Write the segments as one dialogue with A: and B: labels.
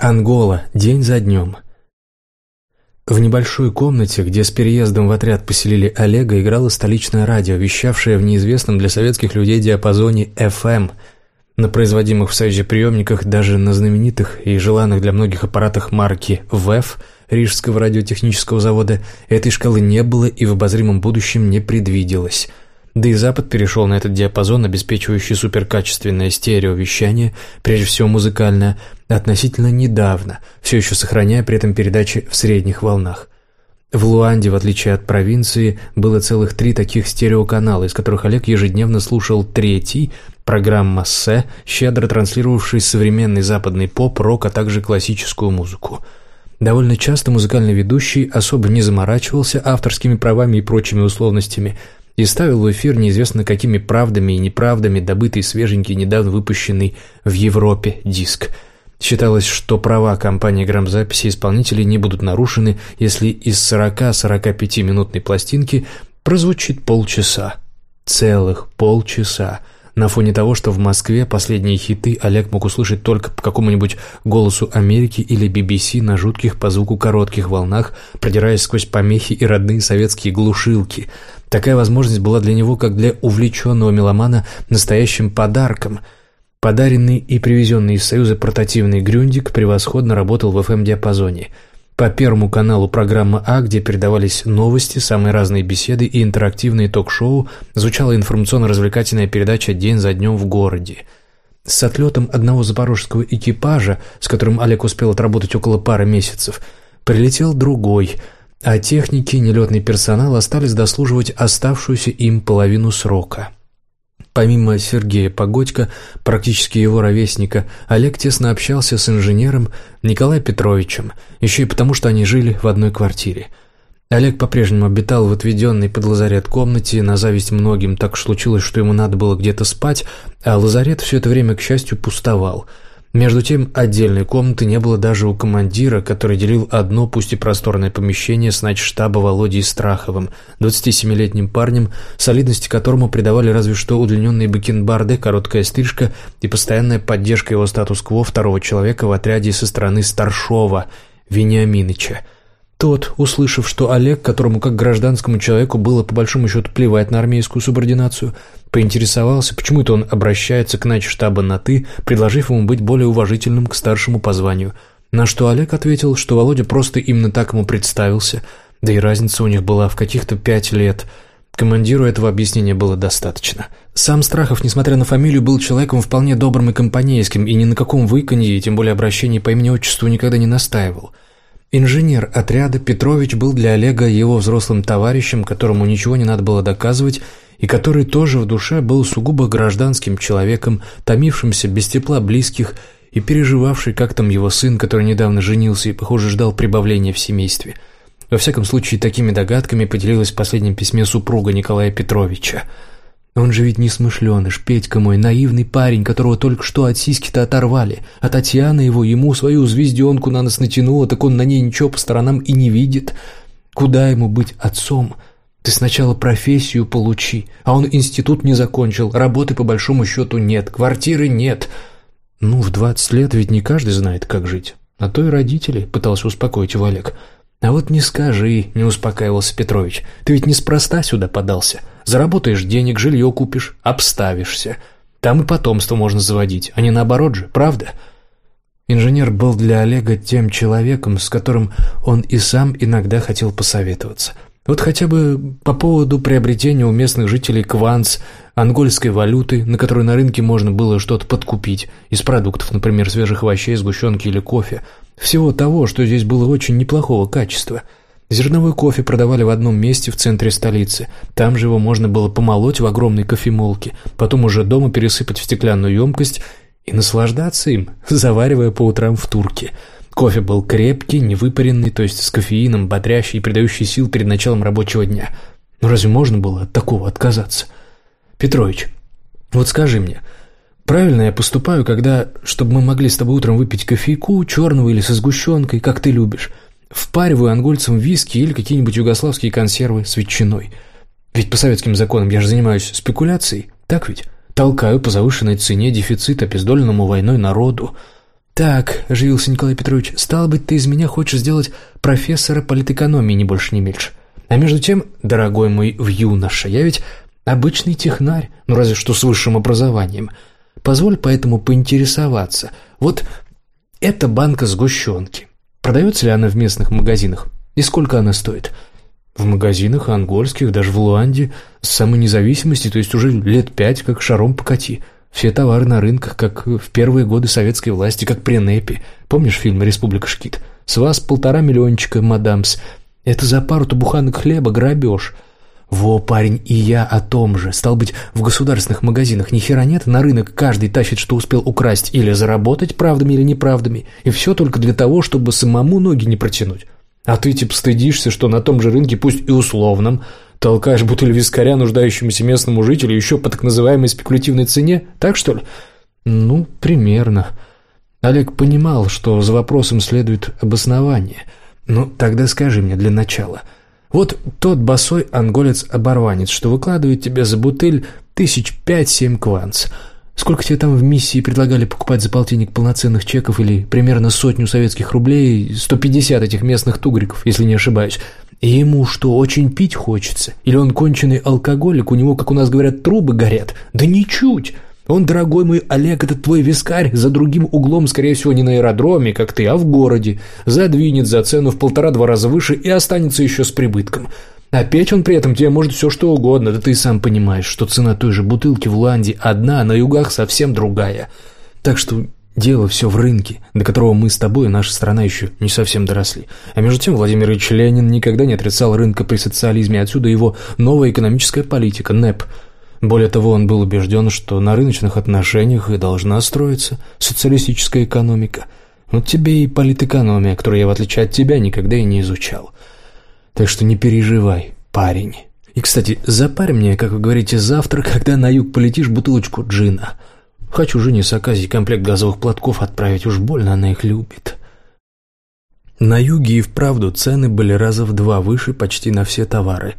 A: Ангола. День за днем. В небольшой комнате, где с переездом в отряд поселили Олега, играло столичное радио, вещавшее в неизвестном для советских людей диапазоне FM. На производимых в Союзе приемниках, даже на знаменитых и желанных для многих аппаратах марки ВЭФ Рижского радиотехнического завода, этой шкалы не было и в обозримом будущем не предвиделось – да и Запад перешел на этот диапазон, обеспечивающий суперкачественное стереовещание, прежде всего музыкальное, относительно недавно, все еще сохраняя при этом передачи в средних волнах. В Луанде, в отличие от провинции, было целых три таких стереоканала, из которых Олег ежедневно слушал третий, программа «Се», щедро транслировавший современный западный поп, рок, а также классическую музыку. Довольно часто музыкальный ведущий особо не заморачивался авторскими правами и прочими условностями – и ставил в эфир неизвестно какими правдами и неправдами добытый свеженький, недавно выпущенный в Европе диск. Считалось, что права компании грамзаписи исполнителей не будут нарушены, если из 40-45 минутной пластинки прозвучит полчаса. Целых полчаса. На фоне того, что в Москве последние хиты Олег мог услышать только по какому-нибудь голосу Америки или BBC на жутких по звуку коротких волнах, продираясь сквозь помехи и родные советские глушилки – Такая возможность была для него, как для увлеченного меломана, настоящим подарком. Подаренный и привезенный из Союза портативный грюндик превосходно работал в FM-диапазоне. По Первому каналу программа А, где передавались новости, самые разные беседы и интерактивные ток-шоу, звучала информационно-развлекательная передача «День за днем в городе». С отлетом одного запорожского экипажа, с которым Олег успел отработать около пары месяцев, прилетел другой – а техники, нелетный персонал остались дослуживать оставшуюся им половину срока. Помимо Сергея Погодько, практически его ровесника, Олег тесно общался с инженером Николаем Петровичем, еще и потому, что они жили в одной квартире. Олег по-прежнему обитал в отведенной под лазарет комнате, на зависть многим так случилось, что ему надо было где-то спать, а лазарет все это время, к счастью, пустовал – между тем, отдельной комнаты не было даже у командира, который делил одно, пусть и просторное помещение с штаба Володей Страховым, 27-летним парнем, солидности которому придавали разве что удлиненные бакенбарды, короткая стрижка и постоянная поддержка его статус-кво второго человека в отряде со стороны Старшова, Вениаминыча. Тот, услышав, что Олег, которому как гражданскому человеку было по большому счету плевать на армейскую субординацию, поинтересовался, почему это он обращается к начштаба на «ты», предложив ему быть более уважительным к старшему по званию. На что Олег ответил, что Володя просто именно так ему представился, да и разница у них была в каких-то пять лет. Командиру этого объяснения было достаточно. Сам Страхов, несмотря на фамилию, был человеком вполне добрым и компанейским, и ни на каком выканье, тем более обращении по имени-отчеству никогда не настаивал – Инженер отряда Петрович был для Олега его взрослым товарищем, которому ничего не надо было доказывать, и который тоже в душе был сугубо гражданским человеком, томившимся без тепла близких и переживавший, как там его сын, который недавно женился и, похоже, ждал прибавления в семействе. Во всяком случае, такими догадками поделилась в последнем письме супруга Николая Петровича – он же ведь не смышленыш, Петька мой, наивный парень, которого только что от сиськи-то оторвали. А Татьяна его, ему свою звезденку на нос натянула, так он на ней ничего по сторонам и не видит. Куда ему быть отцом? Ты сначала профессию получи, а он институт не закончил, работы по большому счету нет, квартиры нет. Ну, в двадцать лет ведь не каждый знает, как жить. А то и родители, пытался успокоить его Олег. А вот не скажи, не успокаивался Петрович, ты ведь неспроста сюда подался. Заработаешь денег, жилье купишь, обставишься. Там и потомство можно заводить, а не наоборот же, правда?» Инженер был для Олега тем человеком, с которым он и сам иногда хотел посоветоваться. Вот хотя бы по поводу приобретения у местных жителей кванц, ангольской валюты, на которой на рынке можно было что-то подкупить, из продуктов, например, свежих овощей, сгущенки или кофе. Всего того, что здесь было очень неплохого качества – Зерновой кофе продавали в одном месте в центре столицы. Там же его можно было помолоть в огромной кофемолке, потом уже дома пересыпать в стеклянную емкость и наслаждаться им, заваривая по утрам в турке. Кофе был крепкий, невыпаренный, то есть с кофеином, бодрящий и придающий сил перед началом рабочего дня. Но разве можно было от такого отказаться? Петрович, вот скажи мне, правильно я поступаю, когда, чтобы мы могли с тобой утром выпить кофейку, черного или со сгущенкой, как ты любишь, Впариваю ангольцам виски или какие-нибудь югославские консервы с ветчиной. Ведь по советским законам я же занимаюсь спекуляцией, так ведь? Толкаю по завышенной цене дефицит опиздоленному войной народу. «Так», — оживился Николай Петрович, — «стало быть, ты из меня хочешь сделать профессора политэкономии, не больше, не меньше. А между тем, дорогой мой в юноша, я ведь обычный технарь, ну разве что с высшим образованием. Позволь поэтому поинтересоваться. Вот эта банка сгущенки. Продается ли она в местных магазинах? И сколько она стоит?» В магазинах ангольских, даже в Луанде, с самой независимости, то есть уже лет пять, как шаром покати. Все товары на рынках, как в первые годы советской власти, как при НЭПе. Помнишь фильм «Республика Шкит»? С вас полтора миллиончика, мадамс. Это за пару-то буханок хлеба грабеж. Во, парень, и я о том же. Стал быть, в государственных магазинах ни хера нет, на рынок каждый тащит, что успел украсть или заработать, правдами или неправдами, и все только для того, чтобы самому ноги не протянуть. А ты типа стыдишься, что на том же рынке, пусть и условном, толкаешь бутыль вискаря нуждающемуся местному жителю еще по так называемой спекулятивной цене, так что ли? Ну, примерно. Олег понимал, что за вопросом следует обоснование. Ну, тогда скажи мне для начала. Вот тот босой анголец-оборванец, что выкладывает тебе за бутыль тысяч пять-семь кванц – Сколько тебе там в миссии предлагали покупать за полтинник полноценных чеков или примерно сотню советских рублей, 150 этих местных тугриков, если не ошибаюсь? И ему что, очень пить хочется? Или он конченый алкоголик, у него, как у нас говорят, трубы горят? Да ничуть! Он, дорогой мой Олег, этот твой вискарь, за другим углом, скорее всего, не на аэродроме, как ты, а в городе. Задвинет за цену в полтора-два раза выше и останется еще с прибытком. А печь он при этом тебе может все что угодно, да ты сам понимаешь, что цена той же бутылки в Ланде одна, а на югах совсем другая. Так что дело все в рынке, до которого мы с тобой и наша страна еще не совсем доросли. А между тем Владимир Ильич Ленин никогда не отрицал рынка при социализме, отсюда его новая экономическая политика, НЭП. Более того, он был убежден, что на рыночных отношениях и должна строиться социалистическая экономика. Вот тебе и политэкономия, которую я, в отличие от тебя, никогда и не изучал. Так что не переживай, парень. И, кстати, запарь мне, как вы говорите, завтра, когда на юг полетишь, бутылочку джина. Хочу жене с оказией комплект газовых платков отправить, уж больно она их любит. На юге и вправду цены были раза в два выше почти на все товары.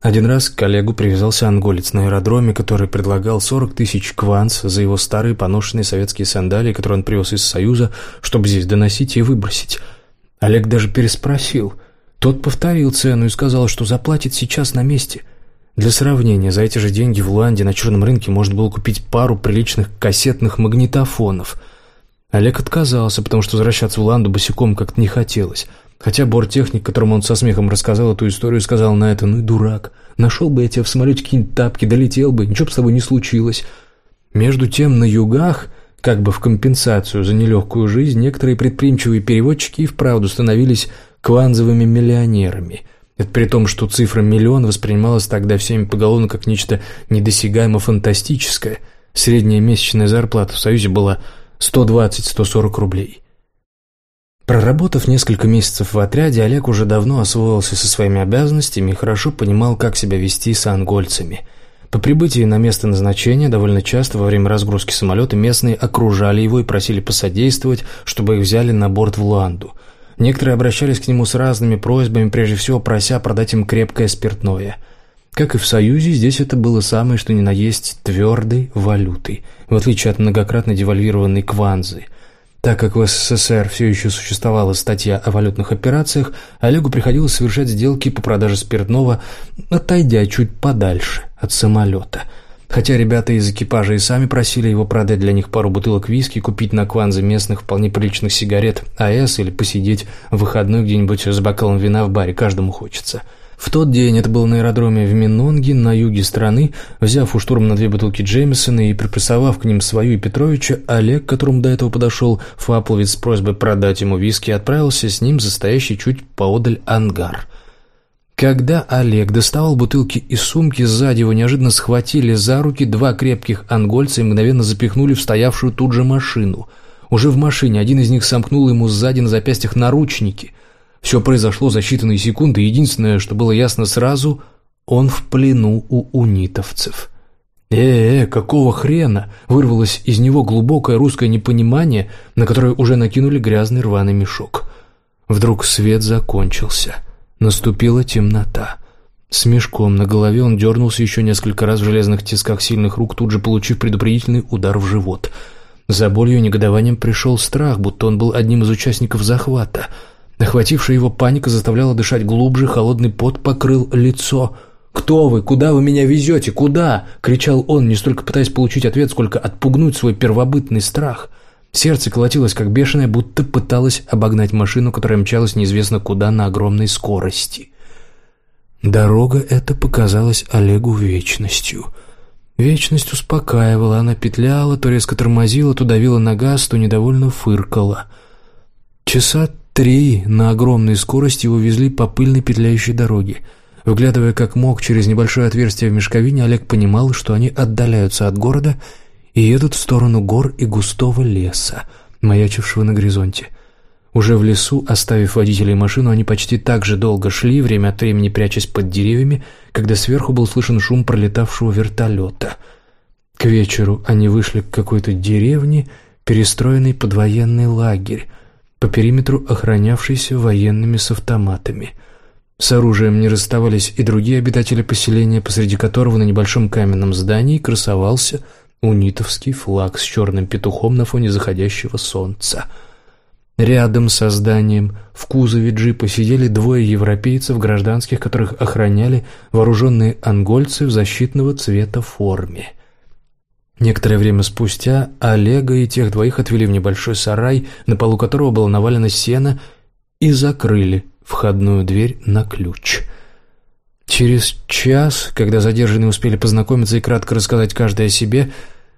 A: Один раз к коллегу привязался анголец на аэродроме, который предлагал 40 тысяч кванц за его старые поношенные советские сандалии, которые он привез из Союза, чтобы здесь доносить и выбросить. Олег даже переспросил – тот повторил цену и сказал, что заплатит сейчас на месте. Для сравнения, за эти же деньги в Ланде на черном рынке можно было купить пару приличных кассетных магнитофонов. Олег отказался, потому что возвращаться в Ланду босиком как-то не хотелось. Хотя борттехник, которому он со смехом рассказал эту историю, сказал на это, ну и дурак, нашел бы я тебя в самолете какие-нибудь тапки, долетел бы, ничего бы с тобой не случилось. Между тем на югах, как бы в компенсацию за нелегкую жизнь, некоторые предприимчивые переводчики и вправду становились кванзовыми миллионерами. Это при том, что цифра миллион воспринималась тогда всеми поголовно как нечто недосягаемо фантастическое. Средняя месячная зарплата в Союзе была 120-140 рублей. Проработав несколько месяцев в отряде, Олег уже давно освоился со своими обязанностями и хорошо понимал, как себя вести с ангольцами. По прибытии на место назначения довольно часто во время разгрузки самолета местные окружали его и просили посодействовать, чтобы их взяли на борт в Луанду – Некоторые обращались к нему с разными просьбами, прежде всего прося продать им крепкое спиртное. Как и в Союзе, здесь это было самое что ни на есть твердой валютой, в отличие от многократно девальвированной кванзы. Так как в СССР все еще существовала статья о валютных операциях, Олегу приходилось совершать сделки по продаже спиртного, отойдя чуть подальше от самолета – Хотя ребята из экипажа и сами просили его продать для них пару бутылок виски, купить на кванзе местных вполне приличных сигарет АЭС или посидеть в выходной где-нибудь с бокалом вина в баре, каждому хочется. В тот день это было на аэродроме в Минонге, на юге страны, взяв у штурма на две бутылки Джеймисона и припрессовав к ним свою и Петровича, Олег, которому до этого подошел Фапловец с просьбой продать ему виски, отправился с ним за стоящий чуть поодаль ангар – когда Олег доставал бутылки из сумки, сзади его неожиданно схватили за руки два крепких ангольца и мгновенно запихнули в стоявшую тут же машину. Уже в машине один из них сомкнул ему сзади на запястьях наручники. Все произошло за считанные секунды, единственное, что было ясно сразу, он в плену у унитовцев. «Э-э, какого хрена?» Вырвалось из него глубокое русское непонимание, на которое уже накинули грязный рваный мешок. Вдруг свет закончился. Наступила темнота. С мешком на голове он дернулся еще несколько раз в железных тисках сильных рук, тут же получив предупредительный удар в живот. За болью и негодованием пришел страх, будто он был одним из участников захвата. Охватившая его паника заставляла дышать глубже, холодный пот покрыл лицо. «Кто вы? Куда вы меня везете? Куда?» — кричал он, не столько пытаясь получить ответ, сколько отпугнуть свой первобытный страх. Сердце колотилось как бешеное, будто пыталось обогнать машину, которая мчалась неизвестно куда на огромной скорости. Дорога эта показалась Олегу вечностью. Вечность успокаивала, она петляла, то резко тормозила, то давила на газ, то недовольно фыркала. Часа три на огромной скорости его везли по пыльной петляющей дороге. Выглядывая как мог через небольшое отверстие в мешковине, Олег понимал, что они отдаляются от города и едут в сторону гор и густого леса, маячившего на горизонте. Уже в лесу, оставив водителя и машину, они почти так же долго шли, время от времени прячась под деревьями, когда сверху был слышен шум пролетавшего вертолета. К вечеру они вышли к какой-то деревне, перестроенной под военный лагерь, по периметру охранявшийся военными с автоматами. С оружием не расставались и другие обитатели поселения, посреди которого на небольшом каменном здании красовался унитовский флаг с черным петухом на фоне заходящего солнца. Рядом со зданием в кузове джипа сидели двое европейцев гражданских, которых охраняли вооруженные ангольцы в защитного цвета форме. Некоторое время спустя Олега и тех двоих отвели в небольшой сарай, на полу которого было навалено сено, и закрыли входную дверь на ключ. Через час, когда задержанные успели познакомиться и кратко рассказать каждый о себе,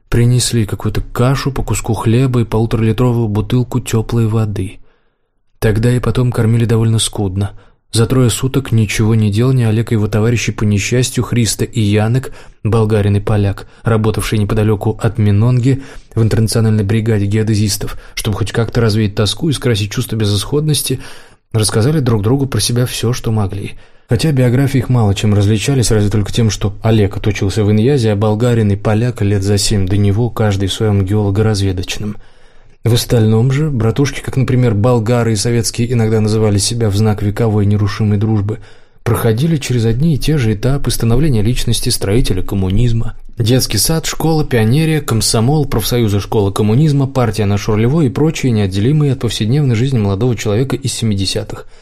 A: принесли какую-то кашу по куску хлеба и полуторалитровую бутылку теплой воды. Тогда и потом кормили довольно скудно. За трое суток ничего не делал ни Олег и его товарищи по несчастью Христа и Янок, болгарин и поляк, работавший неподалеку от Минонги в интернациональной бригаде геодезистов, чтобы хоть как-то развеять тоску и скрасить чувство безысходности, рассказали друг другу про себя все, что могли – Хотя биографии их мало чем различались, разве только тем, что Олег отучился в Иньязе, а болгарин и поляк лет за семь до него, каждый в своем геолого-разведочном. В остальном же, братушки, как, например, болгары и советские иногда называли себя в знак вековой нерушимой дружбы, проходили через одни и те же этапы становления личности строителя коммунизма. Детский сад, школа, пионерия, комсомол, профсоюзы школы коммунизма, партия на Шурлевой и прочие неотделимые от повседневной жизни молодого человека из 70-х –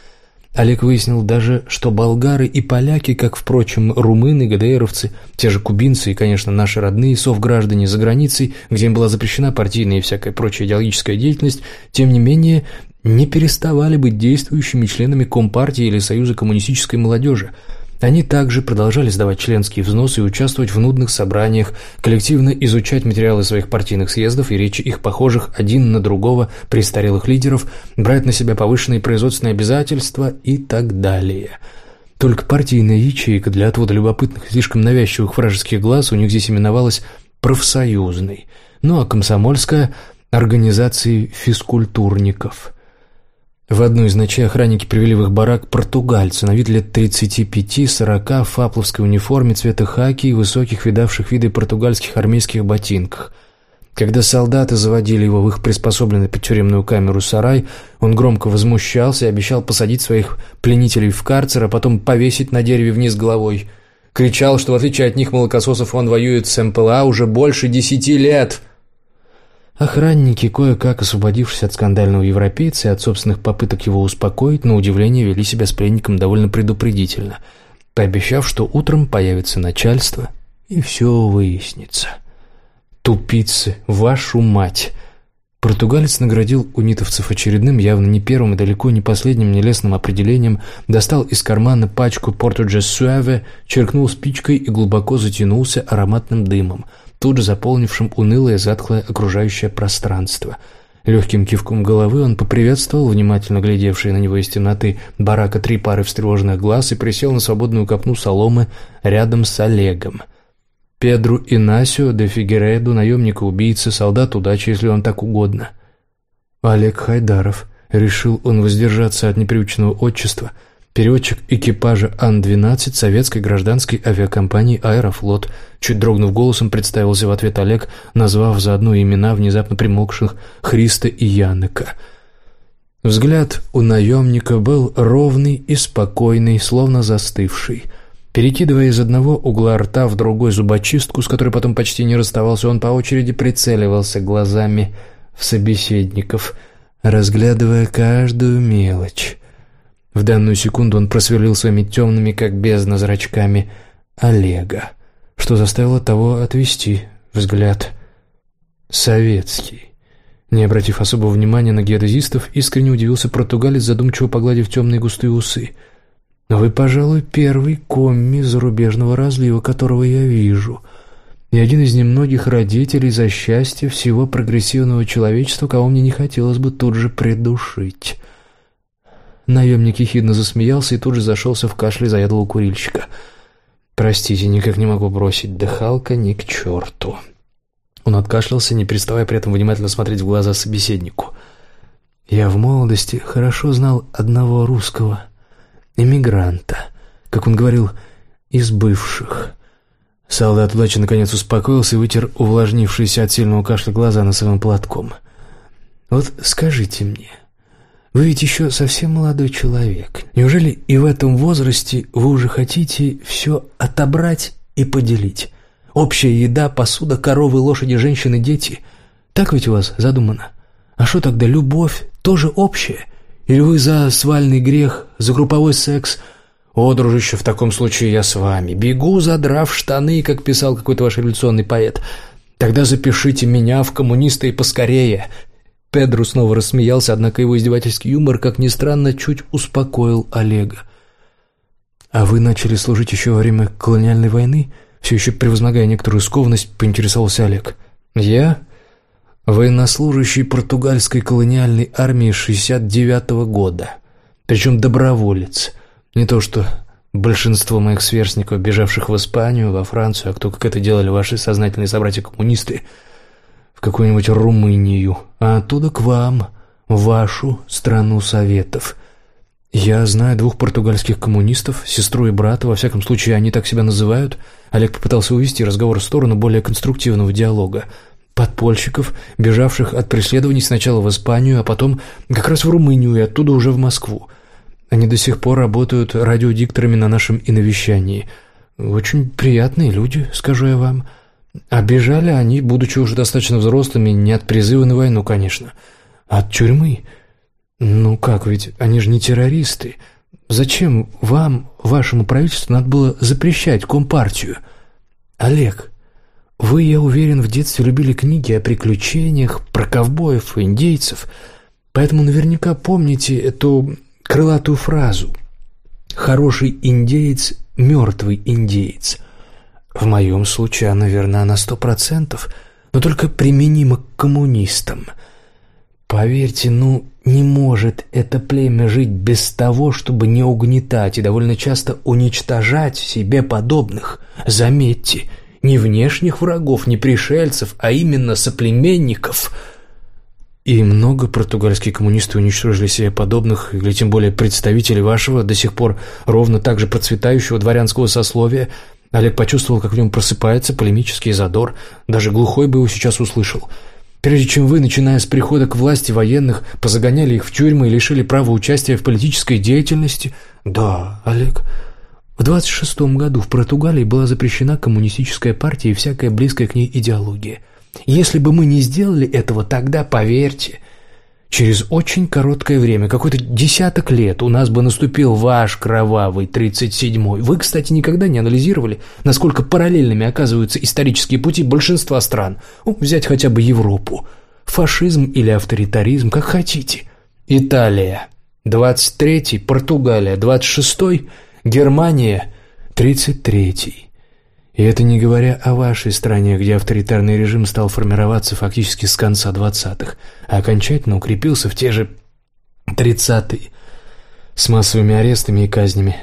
A: Олег выяснил даже, что болгары и поляки, как, впрочем, румыны, ГДРовцы, те же кубинцы и, конечно, наши родные совграждане за границей, где им была запрещена партийная и всякая прочая идеологическая деятельность, тем не менее не переставали быть действующими членами Компартии или Союза коммунистической молодежи – они также продолжали сдавать членские взносы и участвовать в нудных собраниях, коллективно изучать материалы своих партийных съездов и речи их похожих один на другого престарелых лидеров, брать на себя повышенные производственные обязательства и так далее. Только партийная ячейка для отвода любопытных и слишком навязчивых вражеских глаз у них здесь именовалась профсоюзной, ну а комсомольская – организацией физкультурников – в одну из ночей охранники привели в их барак португальца на вид лет 35-40 в фапловской униформе цвета хаки и высоких видавших виды португальских армейских ботинках. Когда солдаты заводили его в их приспособленный под тюремную камеру сарай, он громко возмущался и обещал посадить своих пленителей в карцер, а потом повесить на дереве вниз головой. Кричал, что в отличие от них молокососов он воюет с МПЛА уже больше десяти лет – Охранники, кое-как освободившись от скандального европейца и от собственных попыток его успокоить, на удивление вели себя с пленником довольно предупредительно, пообещав, что утром появится начальство и все выяснится. «Тупицы, вашу мать!» Португалец наградил унитовцев очередным, явно не первым и далеко не последним нелестным определением, достал из кармана пачку «Портуджес Суаве», черкнул спичкой и глубоко затянулся ароматным дымом – тут же заполнившим унылое затхлое окружающее пространство. Легким кивком головы он поприветствовал внимательно глядевшие на него из темноты барака три пары встревоженных глаз и присел на свободную копну соломы рядом с Олегом. Педру Инасио де Фигереду, наемника-убийцы, солдат удачи, если он так угодно. Олег Хайдаров. Решил он воздержаться от непривычного отчества – переводчик экипажа Ан-12 советской гражданской авиакомпании «Аэрофлот», чуть дрогнув голосом, представился в ответ Олег, назвав заодно имена внезапно примолкших Христа и Янека. Взгляд у наемника был ровный и спокойный, словно застывший. Перекидывая из одного угла рта в другой зубочистку, с которой потом почти не расставался, он по очереди прицеливался глазами в собеседников, разглядывая каждую мелочь. В данную секунду он просверлил своими темными, как бездна, зрачками Олега, что заставило того отвести взгляд. Советский. Не обратив особого внимания на геодезистов, искренне удивился португалец, задумчиво погладив темные густые усы. «Вы, пожалуй, первый комми зарубежного разлива, которого я вижу, и один из немногих родителей за счастье всего прогрессивного человечества, кого мне не хотелось бы тут же придушить». Наемник ехидно засмеялся и тут же зашелся в кашле заядлого курильщика. «Простите, никак не могу бросить дыхалка ни к черту». Он откашлялся, не переставая при этом внимательно смотреть в глаза собеседнику. «Я в молодости хорошо знал одного русского, эмигранта, как он говорил, из бывших». Солдат удачи наконец успокоился и вытер увлажнившиеся от сильного кашля глаза носовым платком. «Вот скажите мне, вы ведь еще совсем молодой человек. Неужели и в этом возрасте вы уже хотите все отобрать и поделить?» Общая еда, посуда, коровы, лошади, женщины, дети. Так ведь у вас задумано? А что тогда, любовь тоже общая? Или вы за свальный грех, за групповой секс? О, дружище, в таком случае я с вами. Бегу, задрав штаны, как писал какой-то ваш революционный поэт. Тогда запишите меня в коммунисты и поскорее. Педро снова рассмеялся, однако его издевательский юмор, как ни странно, чуть успокоил Олега. «А вы начали служить еще во время колониальной войны?» Все еще превозмогая некоторую скованность, поинтересовался Олег. «Я?» «Военнослужащий португальской колониальной армии 69-го года. Причем доброволец. Не то что большинство моих сверстников, бежавших в Испанию, во Францию, а кто как это делали ваши сознательные собратья-коммунисты, какую-нибудь Румынию, а оттуда к вам, в вашу страну Советов». «Я знаю двух португальских коммунистов, сестру и брата, во всяком случае, они так себя называют». Олег попытался увести разговор в сторону более конструктивного диалога. Подпольщиков, бежавших от преследований сначала в Испанию, а потом как раз в Румынию и оттуда уже в Москву. Они до сих пор работают радиодикторами на нашем иновещании. Очень приятные люди, скажу я вам. Бежали они, будучи уже достаточно взрослыми, не от призыва на войну, конечно, а от тюрьмы». «Ну как, ведь они же не террористы. Зачем вам, вашему правительству, надо было запрещать Компартию? Олег, вы, я уверен, в детстве любили книги о приключениях, про ковбоев и индейцев, поэтому наверняка помните эту крылатую фразу «Хороший индеец – мертвый индеец». В моем случае она верна на сто процентов, но только применима к коммунистам – Поверьте, ну, не может это племя жить без того, чтобы не угнетать и довольно часто уничтожать себе подобных. Заметьте, не внешних врагов, не пришельцев, а именно соплеменников. И много португальские коммунисты уничтожили себе подобных, или тем более представителей вашего, до сих пор ровно так же процветающего дворянского сословия. Олег почувствовал, как в нем просыпается полемический задор. Даже глухой бы его сейчас услышал – Прежде чем вы, начиная с прихода к власти военных, позагоняли их в тюрьмы и лишили права участия в политической деятельности? Да, Олег. В 26-м году в Португалии была запрещена коммунистическая партия и всякая близкая к ней идеология. Если бы мы не сделали этого, тогда, поверьте, Через очень короткое время, какой-то десяток лет, у нас бы наступил ваш кровавый 37-й. Вы, кстати, никогда не анализировали, насколько параллельными оказываются исторические пути большинства стран. Ну, взять хотя бы Европу. Фашизм или авторитаризм, как хотите. Италия. 23-й, Португалия. 26-й, Германия. 33-й. И это не говоря о вашей стране, где авторитарный режим стал формироваться фактически с конца 20-х, а окончательно укрепился в те же 30-е, с массовыми арестами и казнями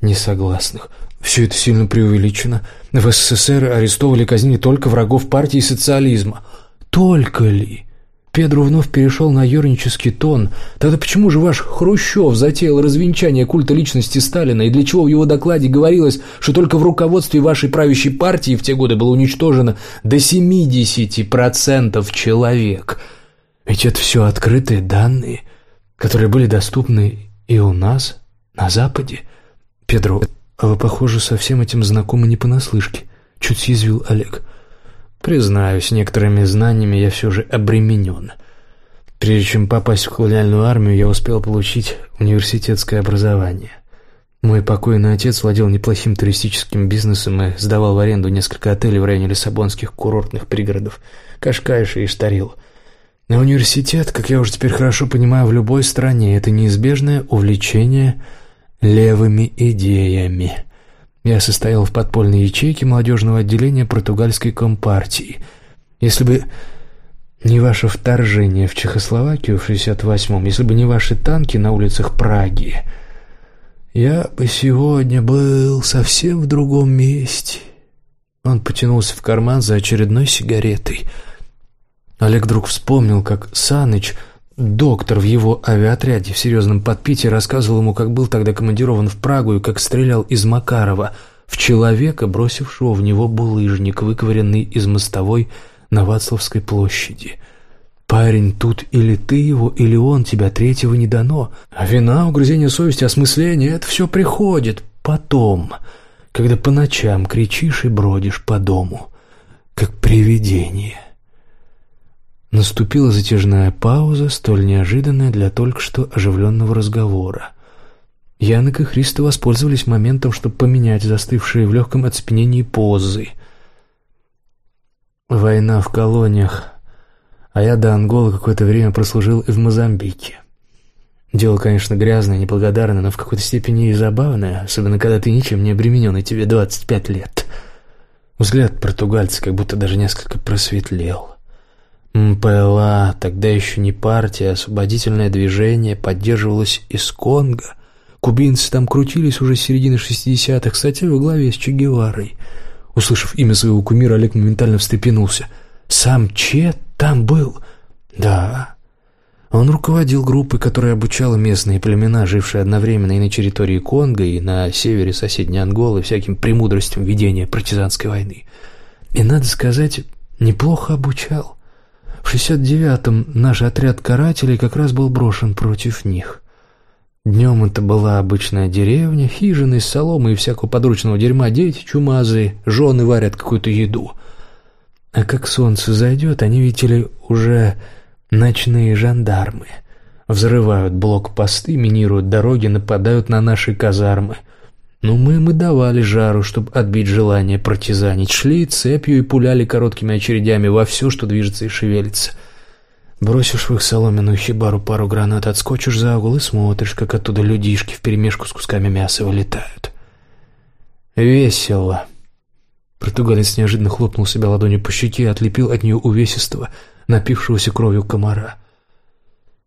A: несогласных. Все это сильно преувеличено. В СССР арестовывали казнили только врагов партии социализма. Только ли? Педро вновь перешел на юрнический тон. Тогда почему же ваш Хрущев затеял развенчание культа личности Сталина, и для чего в его докладе говорилось, что только в руководстве вашей правящей партии в те годы было уничтожено до 70% человек? Ведь это все открытые данные, которые были доступны и у нас, на Западе. Педро, «А вы, похоже, со всем этим знакомы не понаслышке», — чуть съязвил Олег. «Признаюсь, некоторыми знаниями я все же обременен. Прежде чем попасть в колониальную армию, я успел получить университетское образование. Мой покойный отец владел неплохим туристическим бизнесом и сдавал в аренду несколько отелей в районе лиссабонских курортных пригородов Кашкайша и Штарил. А университет, как я уже теперь хорошо понимаю, в любой стране – это неизбежное увлечение левыми идеями. Я состоял в подпольной ячейке молодежного отделения португальской компартии. Если бы не ваше вторжение в Чехословакию в 68-м, если бы не ваши танки на улицах Праги, я бы сегодня был совсем в другом месте. Он потянулся в карман за очередной сигаретой. Олег вдруг вспомнил, как Саныч, доктор в его авиаотряде в серьезном подпитии, рассказывал ему, как был тогда командирован в Прагу и как стрелял из Макарова в человека, бросившего в него булыжник, выковыренный из мостовой на Вацлавской площади. Парень, тут или ты его, или он тебя, третьего не дано. А вина, угрызение совести, осмысление — это все приходит потом, когда по ночам кричишь и бродишь по дому, как привидение. Наступила затяжная пауза, столь неожиданная для только что оживленного разговора. Янок и Христо воспользовались моментом, чтобы поменять застывшие в легком оцепенении позы — Война в колониях, а я до Анголы какое-то время прослужил и в Мозамбике. Дело, конечно, грязное, неблагодарное, но в какой-то степени и забавное, особенно когда ты ничем не обременен, и тебе 25 лет. Взгляд португальца как будто даже несколько просветлел. МПЛА, тогда еще не партия, а освободительное движение, поддерживалось из Конго. Кубинцы там крутились уже с середины 60-х, кстати, во главе с Че Геварой – Услышав имя своего кумира, Олег моментально встрепенулся. «Сам Че там был?» «Да». Он руководил группой, которая обучала местные племена, жившие одновременно и на территории Конго, и на севере соседней Анголы, всяким премудростям ведения партизанской войны. И, надо сказать, неплохо обучал. В 69-м наш отряд карателей как раз был брошен против них. Днем это была обычная деревня, хижины из соломы и всякого подручного дерьма, дети чумазые, жены варят какую-то еду. А как солнце зайдет, они, видите ли, уже ночные жандармы. Взрывают блокпосты, минируют дороги, нападают на наши казармы. Ну, мы и давали жару, чтобы отбить желание партизанить. Шли цепью и пуляли короткими очередями во все, что движется и шевелится. — Бросишь в их соломенную хибару пару гранат, отскочишь за угол и смотришь, как оттуда людишки вперемешку с кусками мяса вылетают. Весело. Португалец неожиданно хлопнул себя ладонью по щеке и отлепил от нее увесистого, напившегося кровью комара.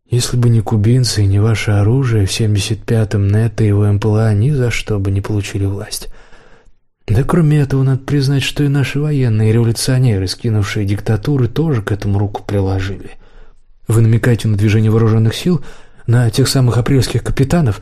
A: Если бы не кубинцы и не ваше оружие, в 75-м НЭТО и его МПЛА ни за что бы не получили власть. Да кроме этого, надо признать, что и наши военные революционеры, скинувшие диктатуры, тоже к этому руку приложили. — вы намекаете на движение вооруженных сил, на тех самых апрельских капитанов.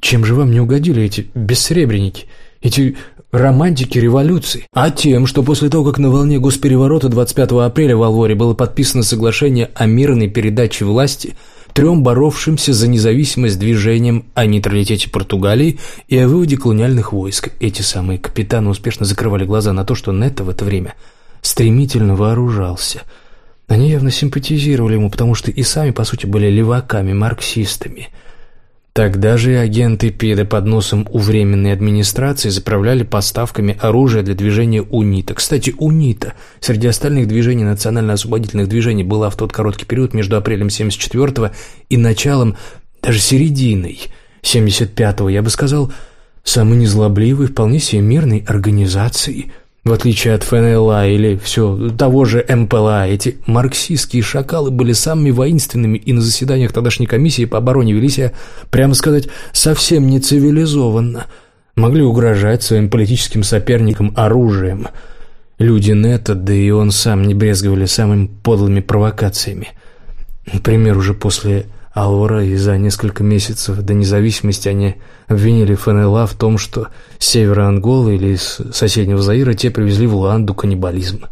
A: Чем же вам не угодили эти бессребреники, эти романтики революции? А тем, что после того, как на волне госпереворота 25 апреля в Алворе было подписано соглашение о мирной передаче власти трем боровшимся за независимость движением о нейтралитете Португалии и о выводе колониальных войск. Эти самые капитаны успешно закрывали глаза на то, что Нетто в это время стремительно вооружался – они явно симпатизировали ему, потому что и сами, по сути, были леваками, марксистами. Тогда же агенты ПИДа под носом у Временной администрации заправляли поставками оружия для движения УНИТа. Кстати, УНИТа среди остальных движений национально-освободительных движений была в тот короткий период между апрелем 74-го и началом, даже серединой 75-го, я бы сказал, самой незлобливой, вполне себе мирной организацией – в отличие от ФНЛА или все того же МПЛА, эти марксистские шакалы были самыми воинственными и на заседаниях тогдашней комиссии по обороне вели себя, прямо сказать, совсем не цивилизованно. Могли угрожать своим политическим соперникам оружием. Люди Нета, да и он сам не брезговали самыми подлыми провокациями. Например, уже после Алора, и за несколько месяцев до независимости они обвинили ФНЛА в том, что с севера Анголы или из соседнего Заира те привезли в Луанду каннибализм.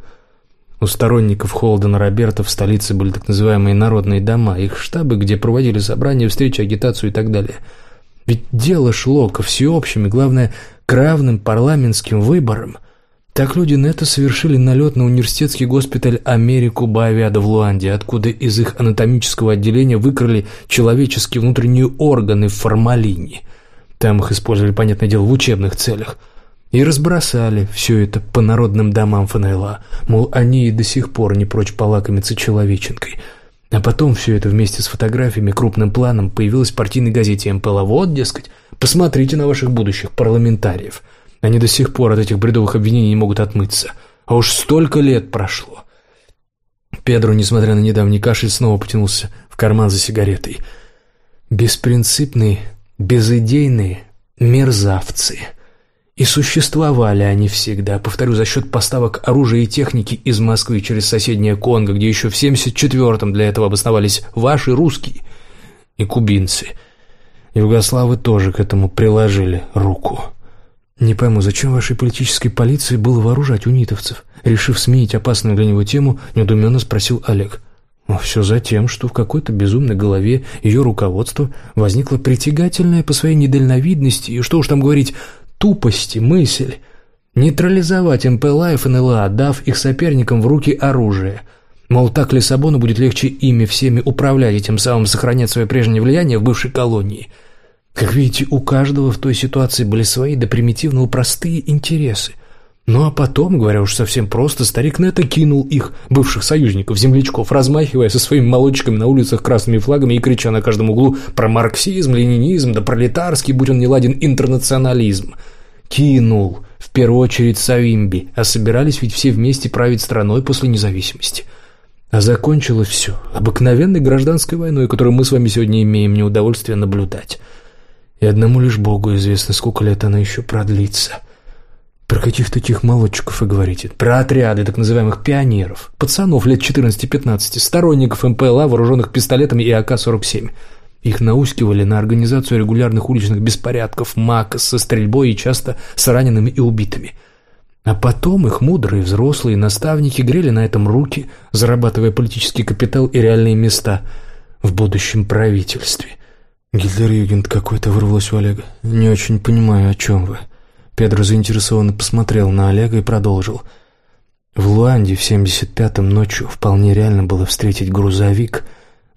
A: У сторонников Холдена Роберта в столице были так называемые народные дома, их штабы, где проводили собрания, встречи, агитацию и так далее. Ведь дело шло ко всеобщим и, главное, к равным парламентским выборам, так люди Нета совершили налет на университетский госпиталь Америку Бавиада в Луанде, откуда из их анатомического отделения выкрали человеческие внутренние органы в формалине. Там их использовали, понятное дело, в учебных целях. И разбросали все это по народным домам ФНЛА, мол, они и до сих пор не прочь полакомиться человеченкой. А потом все это вместе с фотографиями крупным планом появилось в партийной газете МПЛА. Вот, дескать, посмотрите на ваших будущих парламентариев – они до сих пор от этих бредовых обвинений не могут отмыться. А уж столько лет прошло. Педро, несмотря на недавний кашель, снова потянулся в карман за сигаретой. Беспринципные, безыдейные мерзавцы. И существовали они всегда, повторю, за счет поставок оружия и техники из Москвы через соседнее Конго, где еще в 74-м для этого обосновались ваши русские и кубинцы. Югославы тоже к этому приложили руку. «Не пойму, зачем вашей политической полиции было вооружать унитовцев?» Решив сменить опасную для него тему, недуменно спросил Олег. «Ну, все за тем, что в какой-то безумной голове ее руководства возникла притягательная по своей недальновидности и, что уж там говорить, тупости мысль нейтрализовать МПЛА и ФНЛА, дав их соперникам в руки оружие. Мол, так Лиссабону будет легче ими всеми управлять и тем самым сохранять свое прежнее влияние в бывшей колонии». Как видите, у каждого в той ситуации были свои до примитивного простые интересы. Ну а потом, говоря уж совсем просто, старик Нета кинул их, бывших союзников, землячков, размахивая со своими молодчиками на улицах красными флагами и крича на каждом углу про марксизм, ленинизм, да пролетарский, будь он не ладен, интернационализм. Кинул, в первую очередь Савимби, а собирались ведь все вместе править страной после независимости. А закончилось все обыкновенной гражданской войной, которую мы с вами сегодня имеем неудовольствие наблюдать. И одному лишь Богу известно, сколько лет она еще продлится. Про каких-то таких молодчиков и говорите. Про отряды так называемых пионеров. Пацанов лет 14-15, сторонников МПЛА, вооруженных пистолетами и АК-47. Их наускивали на организацию регулярных уличных беспорядков, МАК со стрельбой и часто с ранеными и убитыми. А потом их мудрые взрослые наставники грели на этом руки, зарабатывая политический капитал и реальные места в будущем правительстве. «Гитлер-югент какой-то вырвалось у Олега. Не очень понимаю, о чем вы». Педро заинтересованно посмотрел на Олега и продолжил. В Луанде в 75-м ночью вполне реально было встретить грузовик,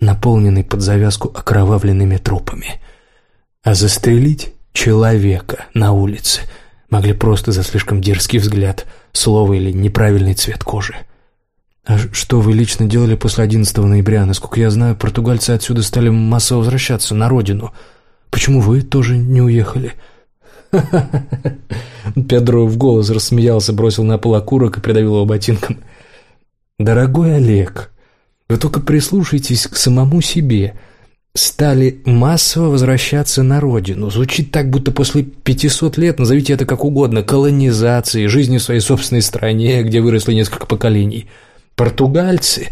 A: наполненный под завязку окровавленными трупами. А застрелить человека на улице могли просто за слишком дерзкий взгляд, слово или неправильный цвет кожи. «А что вы лично делали после 11 ноября? Насколько я знаю, португальцы отсюда стали массово возвращаться на родину. Почему вы тоже не уехали?» Педро в голос рассмеялся, бросил на пол окурок и придавил его ботинком. «Дорогой Олег, вы только прислушайтесь к самому себе. Стали массово возвращаться на родину. Звучит так, будто после 500 лет, назовите это как угодно, колонизации, жизни в своей собственной стране, где выросли несколько поколений» португальцы,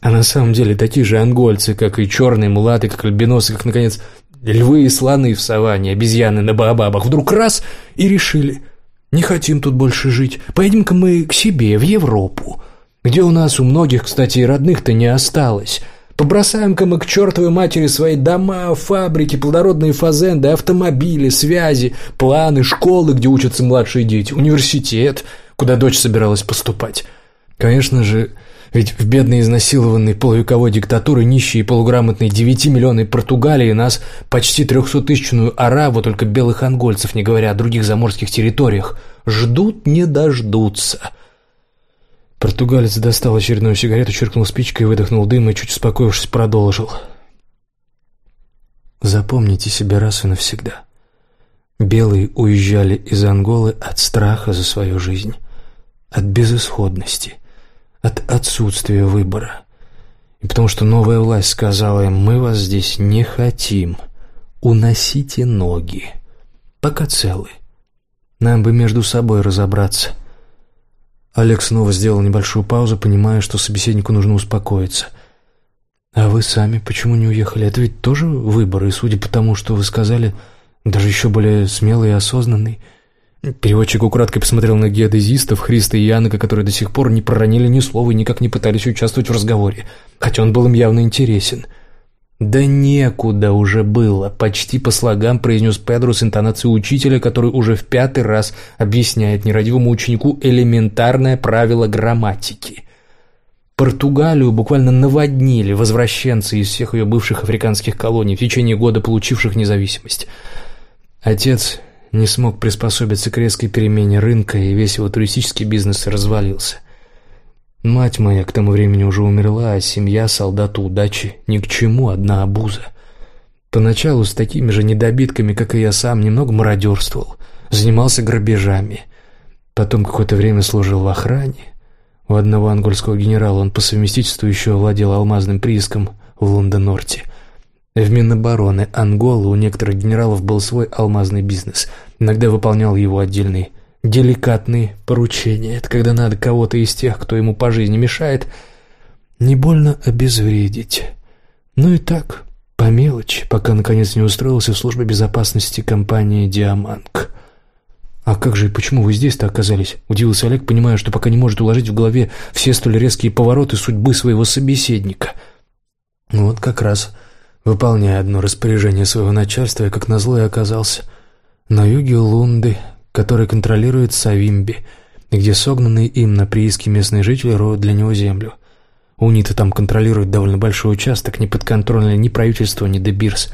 A: а на самом деле такие же ангольцы, как и черные мулаты, как альбиносы, как, наконец, львы и слоны в саванне, обезьяны на баобабах, вдруг раз и решили, не хотим тут больше жить, поедем-ка мы к себе, в Европу, где у нас у многих, кстати, и родных-то не осталось». Побросаем-ка мы к чертовой матери свои дома, фабрики, плодородные фазенды, автомобили, связи, планы, школы, где учатся младшие дети, университет, куда дочь собиралась поступать. Конечно же, ведь в бедной изнасилованной полувековой диктатуры нищей и полуграмотной девятимиллионной Португалии нас почти трехсоттысячную арабу, только белых ангольцев, не говоря о других заморских территориях, ждут не дождутся. Португалец достал очередную сигарету, черкнул спичкой, выдохнул дым и, чуть успокоившись, продолжил. Запомните себе раз и навсегда. Белые уезжали из Анголы от страха за свою жизнь, от безысходности – от отсутствия выбора. И потому что новая власть сказала им, мы вас здесь не хотим, уносите ноги, пока целы. Нам бы между собой разобраться. Олег снова сделал небольшую паузу, понимая, что собеседнику нужно успокоиться. «А вы сами почему не уехали? Это ведь тоже выбор, и судя по тому, что вы сказали, даже еще более смелый и осознанный». Переводчик украдкой посмотрел на геодезистов, Христа и Яника, которые до сих пор не проронили ни слова и никак не пытались участвовать в разговоре, хотя он был им явно интересен. «Да некуда уже было», — почти по слогам произнес Педро с интонацией учителя, который уже в пятый раз объясняет нерадивому ученику элементарное правило грамматики. Португалию буквально наводнили возвращенцы из всех ее бывших африканских колоний, в течение года получивших независимость. Отец не смог приспособиться к резкой перемене рынка, и весь его туристический бизнес развалился. Мать моя к тому времени уже умерла, а семья солдату удачи ни к чему, одна обуза. Поначалу с такими же недобитками, как и я сам, немного мародерствовал, занимался грабежами. Потом какое-то время служил в охране. У одного ангольского генерала он по совместительству еще владел алмазным прииском в Лондонорте. В Минобороны Анголы у некоторых генералов был свой алмазный бизнес. Иногда выполнял его отдельный деликатные поручения. Это когда надо кого-то из тех, кто ему по жизни мешает, не больно обезвредить. Ну и так, по мелочи, пока наконец не устроился в службе безопасности компании «Диаманг». «А как же и почему вы здесь-то оказались?» – удивился Олег, понимая, что пока не может уложить в голове все столь резкие повороты судьбы своего собеседника. Вот как раз, выполняя одно распоряжение своего начальства, я как назло и оказался на юге Лунды, который контролирует Савимби, где согнанные им на прииски местные жители роют для него землю. Униты там контролируют довольно большой участок, не подконтрольный ни правительству, ни Дебирс.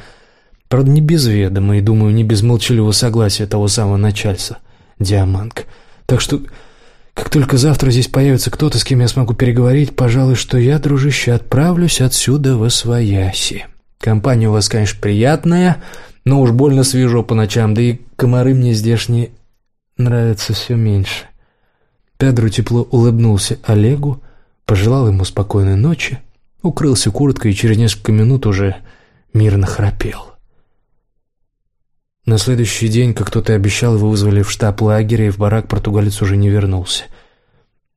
A: Правда, не без ведома и, думаю, не без молчаливого согласия того самого начальства, Диаманг. Так что, как только завтра здесь появится кто-то, с кем я смогу переговорить, пожалуй, что я, дружище, отправлюсь отсюда во свояси. Компания у вас, конечно, приятная, но уж больно свежо по ночам, да и комары мне здешние нравится все меньше. Педро тепло улыбнулся Олегу, пожелал ему спокойной ночи, укрылся курткой и через несколько минут уже мирно храпел. На следующий день, как кто-то обещал, его вызвали в штаб лагеря, и в барак португалец уже не вернулся.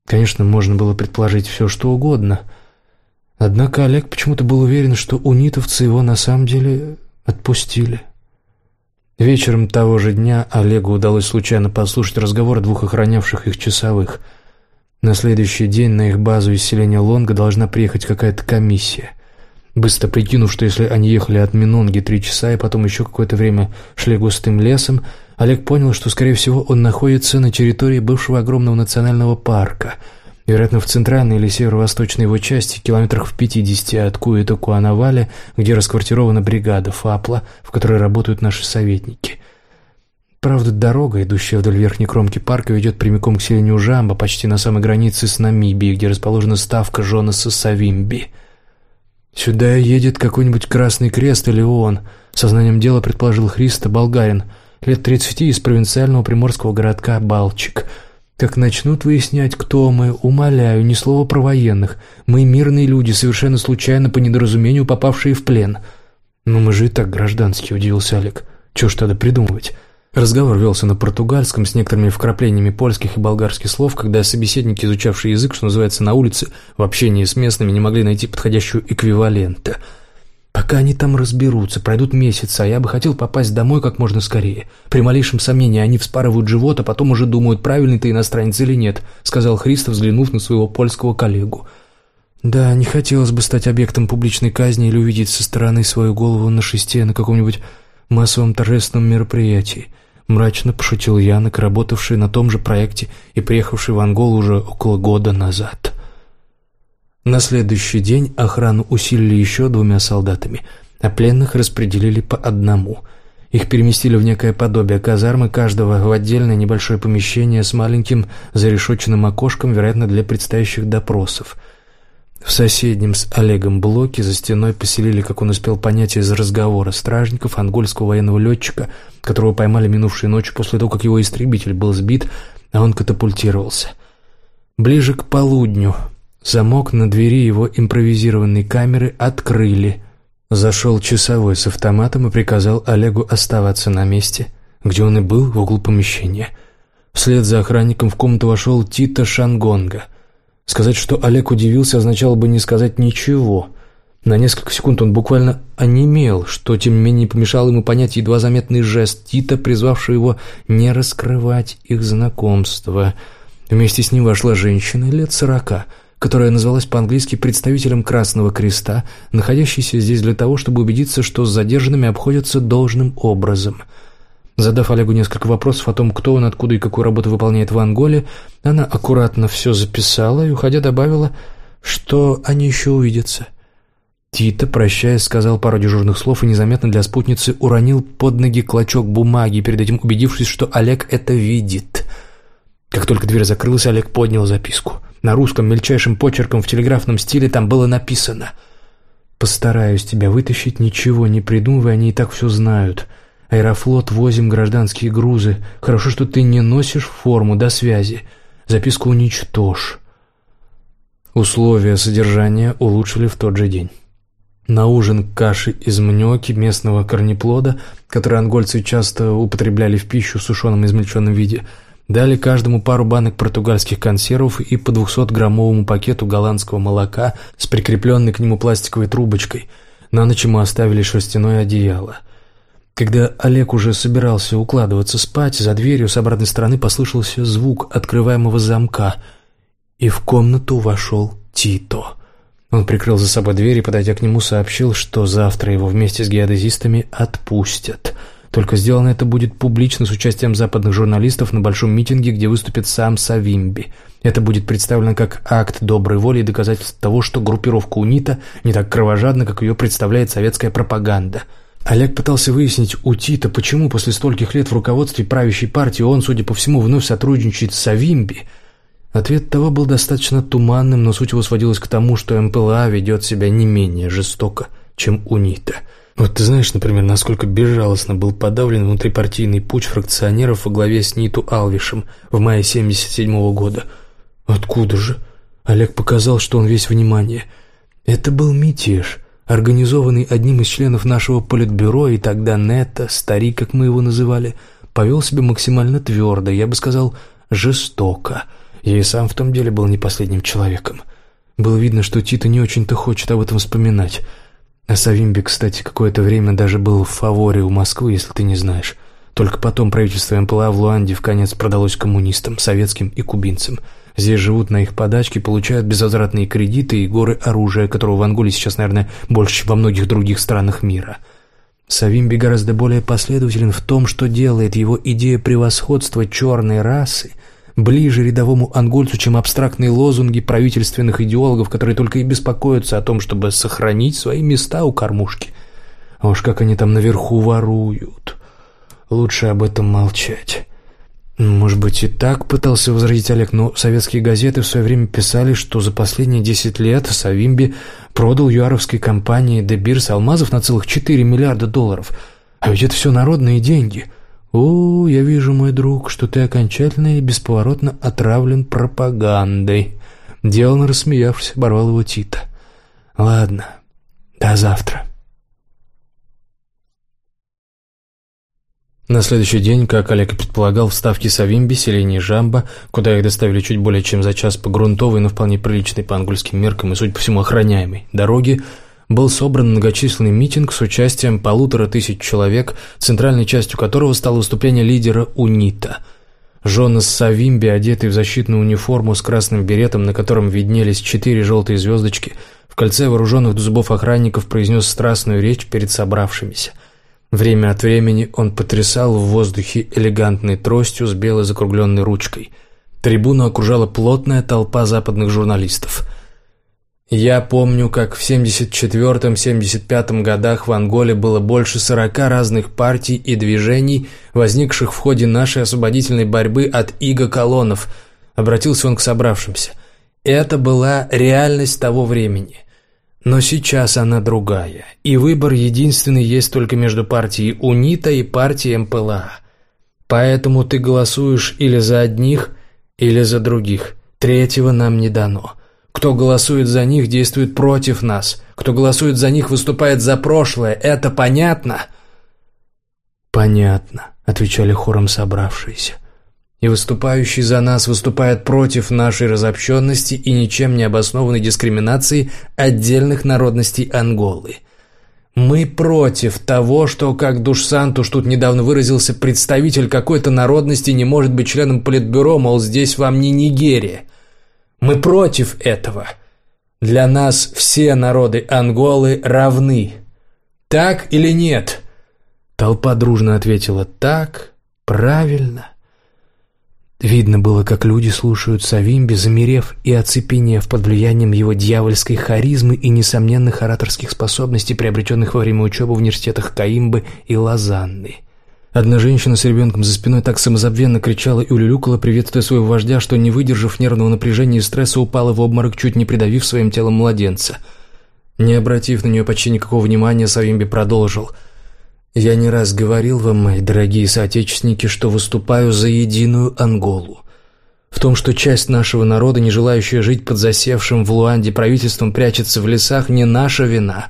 A: Конечно, можно было предположить все, что угодно. Однако Олег почему-то был уверен, что унитовцы его на самом деле отпустили. Вечером того же дня Олегу удалось случайно послушать разговор двух охранявших их часовых. На следующий день на их базу из селения Лонга должна приехать какая-то комиссия. Быстро прикинув, что если они ехали от Минонги три часа и потом еще какое-то время шли густым лесом, Олег понял, что, скорее всего, он находится на территории бывшего огромного национального парка – вероятно, в центральной или северо-восточной его части, километрах в 50 от Куэта-Куанавале, где расквартирована бригада ФАПЛа, в которой работают наши советники. Правда, дорога, идущая вдоль верхней кромки парка, ведет прямиком к селению Жамба, почти на самой границе с Намибией, где расположена ставка Жонаса Савимби. «Сюда едет какой-нибудь Красный Крест или ООН», — сознанием дела предположил Христа Болгарин, лет тридцати из провинциального приморского городка Балчик — как начнут выяснять, кто мы, умоляю, ни слова про военных. Мы мирные люди, совершенно случайно по недоразумению попавшие в плен. Но мы же и так гражданские, удивился Олег. Чего ж тогда придумывать? Разговор велся на португальском с некоторыми вкраплениями польских и болгарских слов, когда собеседники, изучавшие язык, что называется, на улице, в общении с местными не могли найти подходящего эквивалента – Пока они там разберутся, пройдут месяцы, а я бы хотел попасть домой как можно скорее. При малейшем сомнении они вспарывают живот, а потом уже думают, правильный ты иностранец или нет», — сказал Христов, взглянув на своего польского коллегу. «Да, не хотелось бы стать объектом публичной казни или увидеть со стороны свою голову на шесте на каком-нибудь массовом торжественном мероприятии», — мрачно пошутил Янок, работавший на том же проекте и приехавший в Анголу уже около года назад. На следующий день охрану усилили еще двумя солдатами, а пленных распределили по одному. Их переместили в некое подобие казармы, каждого в отдельное небольшое помещение с маленьким зарешоченным окошком, вероятно, для предстоящих допросов. В соседнем с Олегом блоке за стеной поселили, как он успел понять из разговора, стражников ангольского военного летчика, которого поймали минувшей ночью после того, как его истребитель был сбит, а он катапультировался. Ближе к полудню Замок на двери его импровизированной камеры открыли. Зашел часовой с автоматом и приказал Олегу оставаться на месте, где он и был, в углу помещения. Вслед за охранником в комнату вошел Тита Шангонга. Сказать, что Олег удивился, означало бы не сказать ничего. На несколько секунд он буквально онемел, что тем не менее помешало ему понять едва заметный жест Тита, призвавший его не раскрывать их знакомство. Вместе с ним вошла женщина лет сорока – которая называлась по-английски представителем Красного Креста, находящейся здесь для того, чтобы убедиться, что с задержанными обходятся должным образом. Задав Олегу несколько вопросов о том, кто он, откуда и какую работу выполняет в Анголе, она аккуратно все записала и, уходя, добавила, что они еще увидятся. Тита, прощаясь, сказал пару дежурных слов и незаметно для спутницы уронил под ноги клочок бумаги, перед этим убедившись, что Олег это видит. Как только дверь закрылась, Олег поднял записку. На русском мельчайшим почерком в телеграфном стиле там было написано «Постараюсь тебя вытащить, ничего не придумывай, они и так все знают. Аэрофлот, возим гражданские грузы. Хорошо, что ты не носишь форму, до связи. Записку уничтожь». Условия содержания улучшили в тот же день. На ужин каши из мнеки местного корнеплода, который ангольцы часто употребляли в пищу в сушеном измельченном виде, дали каждому пару банок португальских консервов и по 200-граммовому пакету голландского молока с прикрепленной к нему пластиковой трубочкой. На ночь ему оставили шерстяное одеяло. Когда Олег уже собирался укладываться спать, за дверью с обратной стороны послышался звук открываемого замка, и в комнату вошел Тито. Он прикрыл за собой дверь и, подойдя к нему, сообщил, что завтра его вместе с геодезистами отпустят. Только сделано это будет публично с участием западных журналистов на большом митинге, где выступит сам Савимби. Это будет представлено как акт доброй воли и доказательство того, что группировка УНИТА не так кровожадна, как ее представляет советская пропаганда. Олег пытался выяснить у Тита, почему после стольких лет в руководстве правящей партии он, судя по всему, вновь сотрудничает с Савимби – Ответ того был достаточно туманным, но суть его сводилась к тому, что МПЛА ведет себя не менее жестоко, чем УНИТА. Вот ты знаешь, например, насколько безжалостно был подавлен внутрипартийный путь фракционеров во главе с Ниту Алвишем в мае 77 -го года. Откуда же? Олег показал, что он весь внимание. Это был мятеж, организованный одним из членов нашего политбюро, и тогда Нета, старик, как мы его называли, повел себя максимально твердо, я бы сказал, жестоко – я и сам в том деле был не последним человеком. Было видно, что Тита не очень-то хочет об этом вспоминать. А Савимби, кстати, какое-то время даже был в фаворе у Москвы, если ты не знаешь. Только потом правительство МПЛА в Луанде в конец продалось коммунистам, советским и кубинцам. Здесь живут на их подачки, получают безвозвратные кредиты и горы оружия, которого в Анголе сейчас, наверное, больше, чем во многих других странах мира. Савимби гораздо более последователен в том, что делает его идея превосходства черной расы – ближе рядовому ангольцу, чем абстрактные лозунги правительственных идеологов, которые только и беспокоятся о том, чтобы сохранить свои места у кормушки. А уж как они там наверху воруют. Лучше об этом молчать. Может быть, и так пытался возразить Олег, но советские газеты в свое время писали, что за последние десять лет Савимби продал юаровской компании «Дебирс» алмазов на целых 4 миллиарда долларов. А ведь это все народные деньги – «О, я вижу, мой друг, что ты окончательно и бесповоротно отравлен пропагандой». Делано рассмеявшись, оборвал его Тита. «Ладно, до завтра». На следующий день, как Олег и предполагал, в ставке Савимби, селении Жамба, куда их доставили чуть более чем за час по грунтовой, но вполне приличной по ангольским меркам и, судя по всему, охраняемой дороге, был собран многочисленный митинг с участием полутора тысяч человек, центральной частью которого стало выступление лидера УНИТА. Жонас Савимби, одетый в защитную униформу с красным беретом, на котором виднелись четыре желтые звездочки, в кольце вооруженных до зубов охранников произнес страстную речь перед собравшимися. Время от времени он потрясал в воздухе элегантной тростью с белой закругленной ручкой. Трибуну окружала плотная толпа западных журналистов – я помню, как в 74-75 годах в Анголе было больше 40 разных партий и движений, возникших в ходе нашей освободительной борьбы от иго-колонов. Обратился он к собравшимся. Это была реальность того времени. Но сейчас она другая, и выбор единственный есть только между партией УНИТА и партией МПЛА. Поэтому ты голосуешь или за одних, или за других. Третьего нам не дано. Кто голосует за них, действует против нас. Кто голосует за них, выступает за прошлое. Это понятно?» «Понятно», — отвечали хором собравшиеся. «И выступающий за нас выступает против нашей разобщенности и ничем не обоснованной дискриминации отдельных народностей Анголы». Мы против того, что, как Душсантуш тут недавно выразился, представитель какой-то народности не может быть членом политбюро, мол, здесь вам не Нигерия. Мы против этого. Для нас все народы Анголы равны. Так или нет?» Толпа дружно ответила «так, правильно». Видно было, как люди слушают Савимби, замерев и оцепенев под влиянием его дьявольской харизмы и несомненных ораторских способностей, приобретенных во время учебы в университетах Каимбы и Лозанны. Одна женщина с ребенком за спиной так самозабвенно кричала и улюлюкала, приветствуя своего вождя, что, не выдержав нервного напряжения и стресса, упала в обморок, чуть не придавив своим телом младенца. Не обратив на нее почти никакого внимания, Савимби продолжил – я не раз говорил вам, мои дорогие соотечественники, что выступаю за единую Анголу. В том, что часть нашего народа, не желающая жить под засевшим в Луанде правительством, прячется в лесах, не наша вина.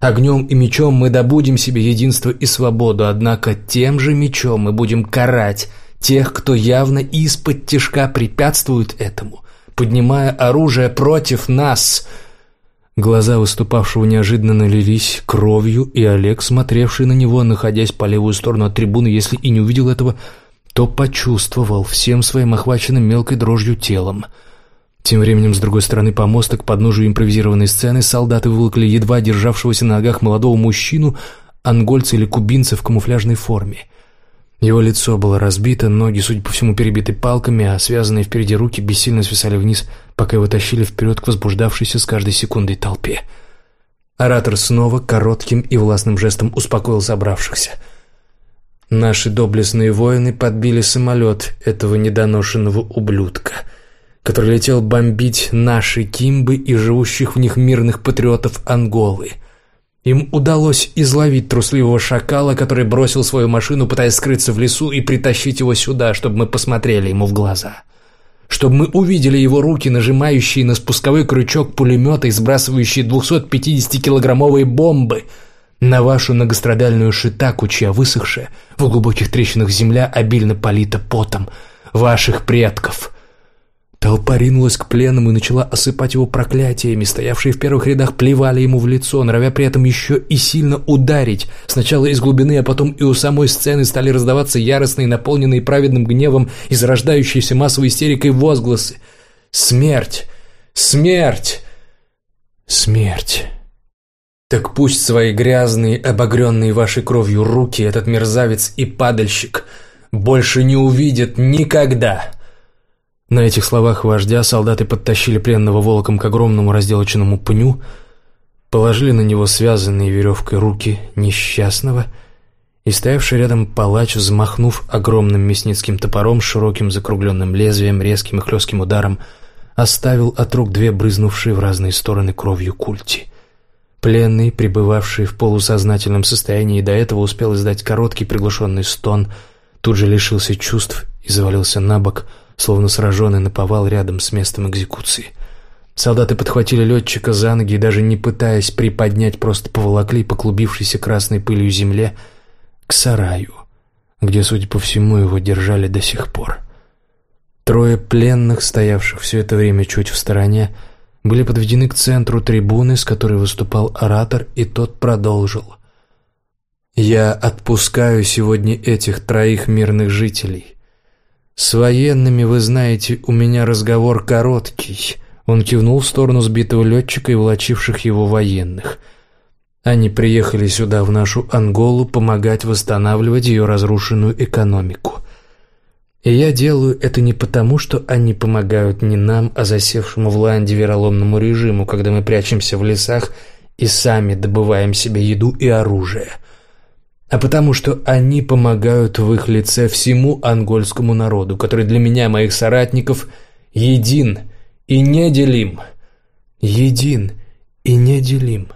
A: Огнем и мечом мы добудем себе единство и свободу, однако тем же мечом мы будем карать тех, кто явно из-под тяжка препятствует этому, поднимая оружие против нас – Глаза выступавшего неожиданно налились кровью, и Олег, смотревший на него, находясь по левую сторону от трибуны, если и не увидел этого, то почувствовал всем своим охваченным мелкой дрожью телом. Тем временем с другой стороны помоста к подножию импровизированной сцены солдаты выволокли едва державшегося на ногах молодого мужчину, ангольца или кубинца в камуфляжной форме – его лицо было разбито, ноги, судя по всему, перебиты палками, а связанные впереди руки бессильно свисали вниз, пока его тащили вперед к возбуждавшейся с каждой секундой толпе. Оратор снова коротким и властным жестом успокоил собравшихся. «Наши доблестные воины подбили самолет этого недоношенного ублюдка, который летел бомбить наши кимбы и живущих в них мирных патриотов Анголы». Им удалось изловить трусливого шакала, который бросил свою машину, пытаясь скрыться в лесу, и притащить его сюда, чтобы мы посмотрели ему в глаза. Чтобы мы увидели его руки, нажимающие на спусковой крючок пулемета и сбрасывающие 250-килограммовые бомбы на вашу многострадальную шитаку, чья высохшая в глубоких трещинах земля обильно полита потом ваших предков. Толпа ринулась к пленному и начала осыпать его проклятиями. Стоявшие в первых рядах плевали ему в лицо, норовя при этом еще и сильно ударить. Сначала из глубины, а потом и у самой сцены стали раздаваться яростные, наполненные праведным гневом и зарождающиеся массовой истерикой возгласы. «Смерть! Смерть! Смерть!» Так пусть свои грязные, обогренные вашей кровью руки этот мерзавец и падальщик больше не увидят никогда. На этих словах вождя солдаты подтащили пленного волоком к огромному разделочному пню, положили на него связанные веревкой руки несчастного, и стоявший рядом палач, взмахнув огромным мясницким топором широким закругленным лезвием, резким и хлестким ударом, оставил от рук две брызнувшие в разные стороны кровью культи. Пленный, пребывавший в полусознательном состоянии, до этого успел издать короткий приглушенный стон, тут же лишился чувств и завалился на бок, словно сраженный наповал рядом с местом экзекуции. Солдаты подхватили летчика за ноги и, даже не пытаясь приподнять, просто поволокли по клубившейся красной пылью земле к сараю, где, судя по всему, его держали до сих пор. Трое пленных, стоявших все это время чуть в стороне, были подведены к центру трибуны, с которой выступал оратор, и тот продолжил. «Я отпускаю сегодня этих троих мирных жителей. «С военными, вы знаете, у меня разговор короткий». Он кивнул в сторону сбитого летчика и волочивших его военных. Они приехали сюда, в нашу Анголу, помогать восстанавливать ее разрушенную экономику. И я делаю это не потому, что они помогают не нам, а засевшему в Ланде вероломному режиму, когда мы прячемся в лесах и сами добываем себе еду и оружие – а потому что они помогают в их лице всему ангольскому народу, который для меня, моих соратников, един и неделим. Един и неделим.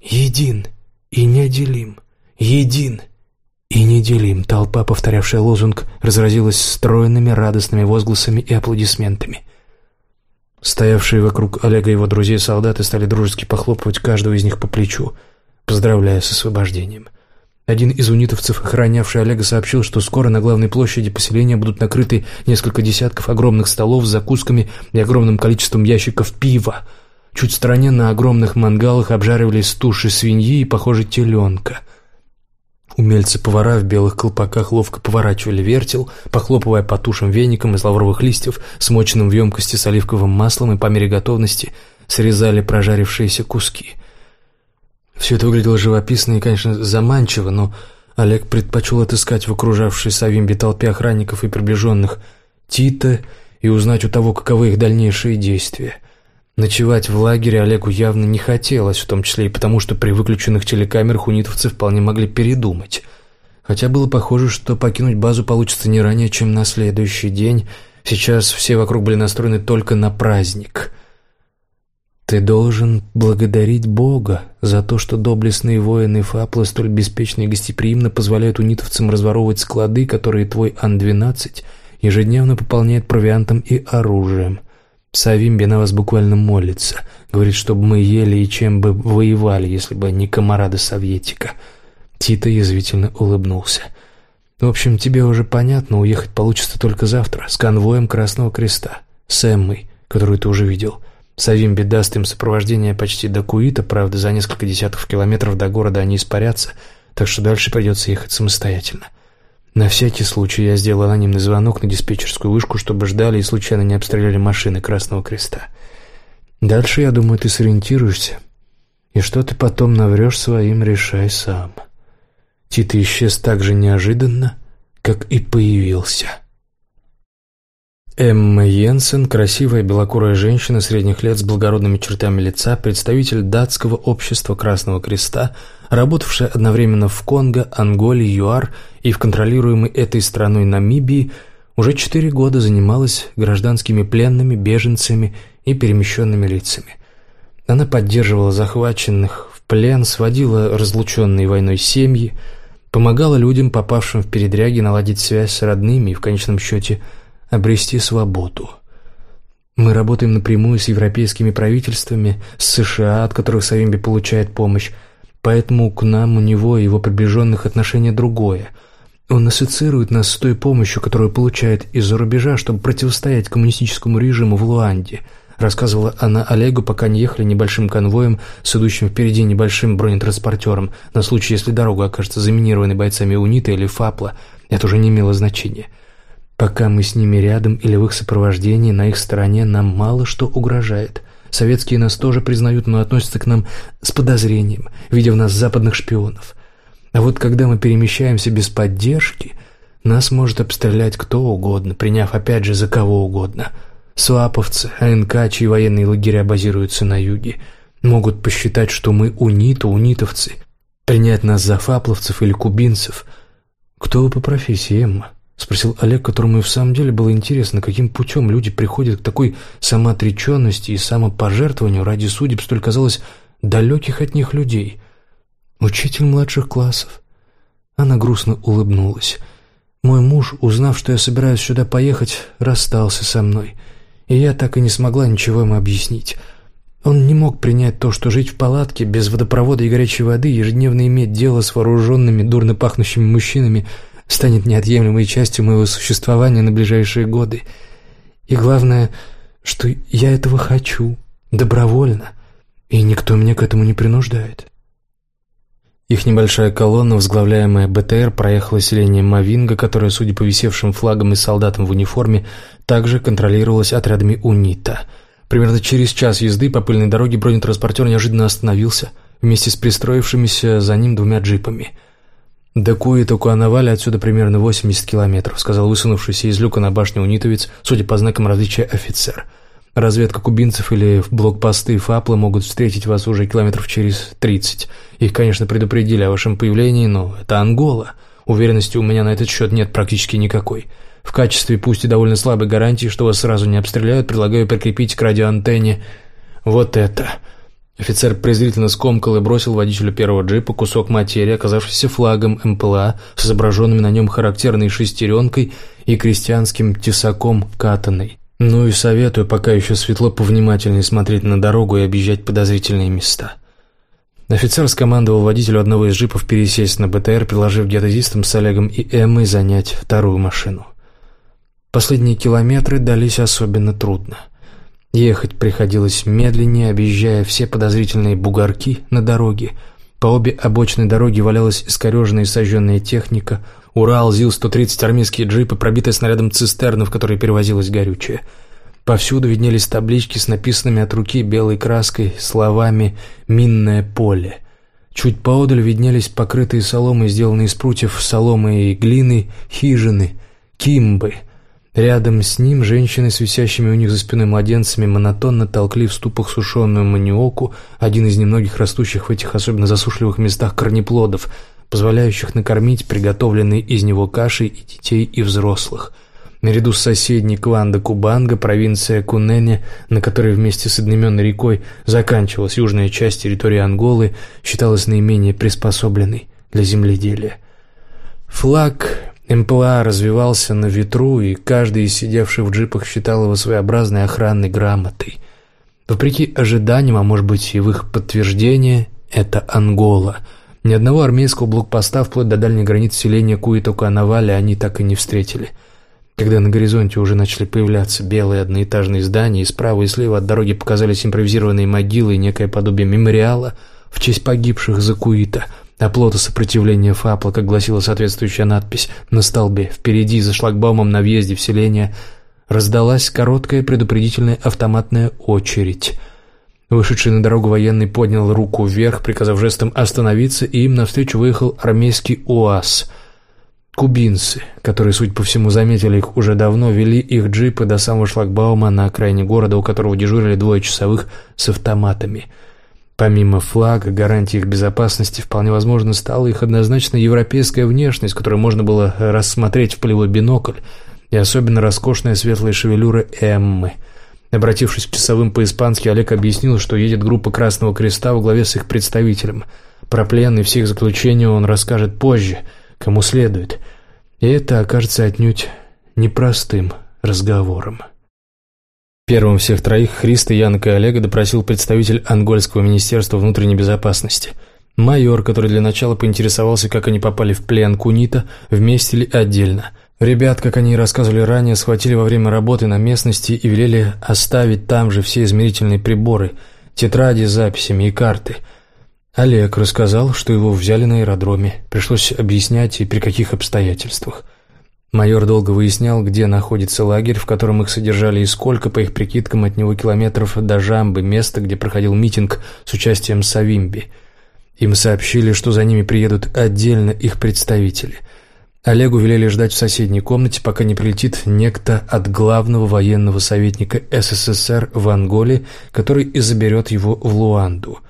A: Един и неделим. Един и неделим. Толпа, повторявшая лозунг, разразилась стройными радостными возгласами и аплодисментами. Стоявшие вокруг Олега и его друзей-солдаты стали дружески похлопывать каждого из них по плечу, поздравляя с освобождением. — один из унитовцев, охранявший Олега, сообщил, что скоро на главной площади поселения будут накрыты несколько десятков огромных столов с закусками и огромным количеством ящиков пива. Чуть в стороне на огромных мангалах обжаривались туши свиньи и, похоже, теленка. Умельцы-повара в белых колпаках ловко поворачивали вертел, похлопывая по тушам веником из лавровых листьев, смоченным в емкости с оливковым маслом и по мере готовности срезали прожарившиеся куски. Все это выглядело живописно и, конечно, заманчиво, но Олег предпочел отыскать в окружавшей Савимбе толпе охранников и приближенных Тита и узнать у того, каковы их дальнейшие действия – Ночевать в лагере Олегу явно не хотелось, в том числе и потому, что при выключенных телекамерах унитовцы вполне могли передумать. Хотя было похоже, что покинуть базу получится не ранее, чем на следующий день. Сейчас все вокруг были настроены только на праздник. «Ты должен благодарить Бога за то, что доблестные воины Фапла столь беспечно и гостеприимно позволяют унитовцам разворовывать склады, которые твой Ан-12 ежедневно пополняет провиантом и оружием». Савимби на вас буквально молится. Говорит, чтобы мы ели и чем бы воевали, если бы не комарада Советика. Тита язвительно улыбнулся. В общем, тебе уже понятно, уехать получится только завтра, с конвоем Красного Креста, с Эммой, которую ты уже видел. Савимби даст им сопровождение почти до Куита, правда, за несколько десятков километров до города они испарятся, так что дальше придется ехать самостоятельно. На всякий случай я сделал анонимный звонок на диспетчерскую вышку, чтобы ждали и случайно не обстреляли машины Красного Креста. Дальше, я думаю, ты сориентируешься. И что ты потом наврешь своим, решай сам. Тита исчез так же неожиданно, как и появился. Эмма Йенсен, красивая белокурая женщина средних лет с благородными чертами лица, представитель датского общества Красного Креста, работавшая одновременно в Конго, Анголе, ЮАР и в контролируемой этой страной Намибии, уже четыре года занималась гражданскими пленными, беженцами и перемещенными лицами. Она поддерживала захваченных в плен, сводила разлученные войной семьи, помогала людям, попавшим в передряги, наладить связь с родными и, в конечном счете, обрести свободу. Мы работаем напрямую с европейскими правительствами, с США, от которых Савимби получает помощь, поэтому к нам, у него и его приближенных отношение другое. Он ассоциирует нас с той помощью, которую получает из-за рубежа, чтобы противостоять коммунистическому режиму в Луанде, рассказывала она Олегу, пока не ехали небольшим конвоем с идущим впереди небольшим бронетранспортером, на случай, если дорога окажется заминированной бойцами УНИТа или ФАПЛа, это уже не имело значения – Пока мы с ними рядом или в их сопровождении, на их стороне, нам мало что угрожает. Советские нас тоже признают, но относятся к нам с подозрением, видя в нас западных шпионов. А вот когда мы перемещаемся без поддержки, нас может обстрелять кто угодно, приняв опять же за кого угодно. Суаповцы, АНК, чьи военные лагеря базируются на юге, могут посчитать, что мы унито, унитовцы, принять нас за фапловцев или кубинцев. Кто вы по профессии, Эмма? Спросил Олег, которому и в самом деле было интересно, каким путем люди приходят к такой самоотреченности и самопожертвованию ради судеб столь, казалось, далеких от них людей. Учитель младших классов. Она грустно улыбнулась. Мой муж, узнав, что я собираюсь сюда поехать, расстался со мной, и я так и не смогла ничего ему объяснить. Он не мог принять то, что жить в палатке без водопровода и горячей воды, ежедневно иметь дело с вооруженными, дурно пахнущими мужчинами – станет неотъемлемой частью моего существования на ближайшие годы. И главное, что я этого хочу, добровольно, и никто меня к этому не принуждает. Их небольшая колонна, возглавляемая БТР, проехала селение Мавинга, которое, судя по висевшим флагам и солдатам в униформе, также контролировалось отрядами УНИТа. Примерно через час езды по пыльной дороге бронетранспортер неожиданно остановился вместе с пристроившимися за ним двумя джипами – «До Куи-Токуанавали отсюда примерно 80 километров», сказал высунувшийся из люка на башню унитовец, судя по знакам различия офицер. «Разведка кубинцев или блокпосты ФАПЛа могут встретить вас уже километров через 30. Их, конечно, предупредили о вашем появлении, но это Ангола. Уверенности у меня на этот счет нет практически никакой. В качестве, пусть и довольно слабой гарантии, что вас сразу не обстреляют, предлагаю прикрепить к радиоантенне вот это». Офицер презрительно скомкал и бросил водителю первого джипа кусок материи, оказавшийся флагом МПЛА с изображенными на нем характерной шестеренкой и крестьянским тесаком катаной. Ну и советую, пока еще светло, повнимательнее смотреть на дорогу и объезжать подозрительные места. Офицер скомандовал водителю одного из джипов пересесть на БТР, предложив геодезистам с Олегом и Эммой занять вторую машину. Последние километры дались особенно трудно. Ехать приходилось медленнее, объезжая все подозрительные бугорки на дороге. По обе обочины дороги валялась искореженная и сожженная техника. Урал, ЗИЛ-130, армейские джипы, пробитая снарядом цистерна, в которой перевозилось горючее. Повсюду виднелись таблички с написанными от руки белой краской словами «Минное поле». Чуть поодаль виднелись покрытые соломой, сделанные из прутьев соломы и глины, хижины, кимбы. Рядом с ним женщины с висящими у них за спиной младенцами монотонно толкли в ступах сушеную маниоку, один из немногих растущих в этих особенно засушливых местах корнеплодов, позволяющих накормить приготовленной из него кашей и детей, и взрослых – наряду с соседней Кванда-Кубанга, провинция Кунене, на которой вместе с одноименной рекой заканчивалась южная часть территории Анголы, считалась наименее приспособленной для земледелия. Флаг МПА развивался на ветру, и каждый из сидевших в джипах считал его своеобразной охранной грамотой. Вопреки ожиданиям, а может быть и в их подтверждение, это Ангола. Ни одного армейского блокпоста вплоть до дальней границы селения Куитока-Навали они так и не встретили – когда на горизонте уже начали появляться белые одноэтажные здания, и справа и слева от дороги показались импровизированные могилы и некое подобие мемориала в честь погибших за Куита, оплота сопротивления Фапла, как гласила соответствующая надпись на столбе, впереди, за шлагбаумом на въезде в селение, раздалась короткая предупредительная автоматная очередь. Вышедший на дорогу военный поднял руку вверх, приказав жестом остановиться, и им навстречу выехал армейский УАЗ — Кубинцы, которые, судя по всему, заметили их уже давно, вели их джипы до самого шлагбаума на окраине города, у которого дежурили двое часовых с автоматами. Помимо флага, гарантии их безопасности, вполне возможно, стала их однозначно европейская внешность, которую можно было рассмотреть в полевой бинокль, и особенно роскошная светлая шевелюра Эммы. Обратившись к часовым по-испански, Олег объяснил, что едет группа Красного Креста во главе с их представителем. Про плен и всех заключений он расскажет позже – кому следует, и это окажется отнюдь непростым разговором. Первым всех троих Христа, Янка и Олега допросил представитель Ангольского министерства внутренней безопасности. Майор, который для начала поинтересовался, как они попали в плен Кунита, вместе ли отдельно. Ребят, как они рассказывали ранее, схватили во время работы на местности и велели оставить там же все измерительные приборы, тетради с записями и карты – Олег рассказал, что его взяли на аэродроме. Пришлось объяснять и при каких обстоятельствах. Майор долго выяснял, где находится лагерь, в котором их содержали и сколько, по их прикидкам, от него километров до Жамбы, места, где проходил митинг с участием Савимби. Им сообщили, что за ними приедут отдельно их представители. Олегу велели ждать в соседней комнате, пока не прилетит некто от главного военного советника СССР в Анголе, который и заберет его в Луанду –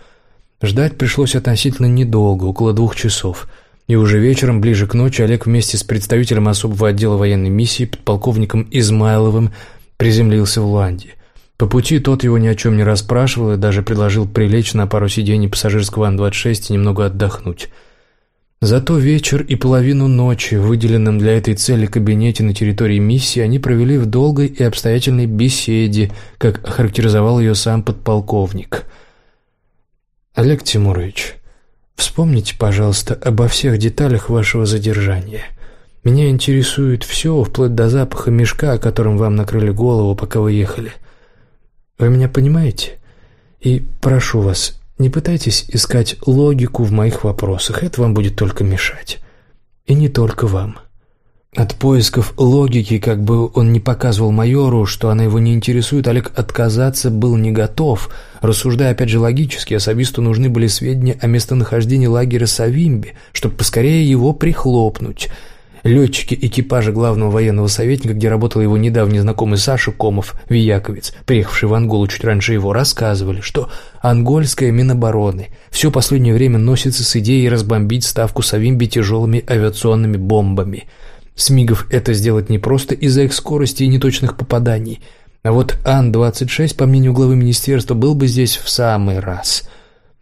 A: Ждать пришлось относительно недолго, около двух часов. И уже вечером, ближе к ночи, Олег вместе с представителем особого отдела военной миссии, подполковником Измайловым, приземлился в Луанде. По пути тот его ни о чем не расспрашивал и даже предложил прилечь на пару сидений пассажирского Ан-26 и немного отдохнуть. Зато вечер и половину ночи в выделенном для этой цели кабинете на территории миссии они провели в долгой и обстоятельной беседе, как охарактеризовал ее сам подполковник – Олег Тимурович, вспомните, пожалуйста, обо всех деталях вашего задержания. Меня интересует все, вплоть до запаха мешка, о котором вам накрыли голову, пока вы ехали. Вы меня понимаете? И прошу вас, не пытайтесь искать логику в моих вопросах, это вам будет только мешать. И не только вам. От поисков логики, как бы он не показывал майору, что она его не интересует, Олег отказаться был не готов. Рассуждая опять же логически, особисту нужны были сведения о местонахождении лагеря Савимби, чтобы поскорее его прихлопнуть. Летчики экипажа главного военного советника, где работал его недавний знакомый Саша Комов, Вияковец, приехавший в Анголу чуть раньше его, рассказывали, что ангольская Минобороны все последнее время носится с идеей разбомбить ставку Савимби тяжелыми авиационными бомбами – Смигов это сделать не просто из-за их скорости и неточных попаданий. А вот Ан-26, по мнению главы министерства, был бы здесь в самый раз.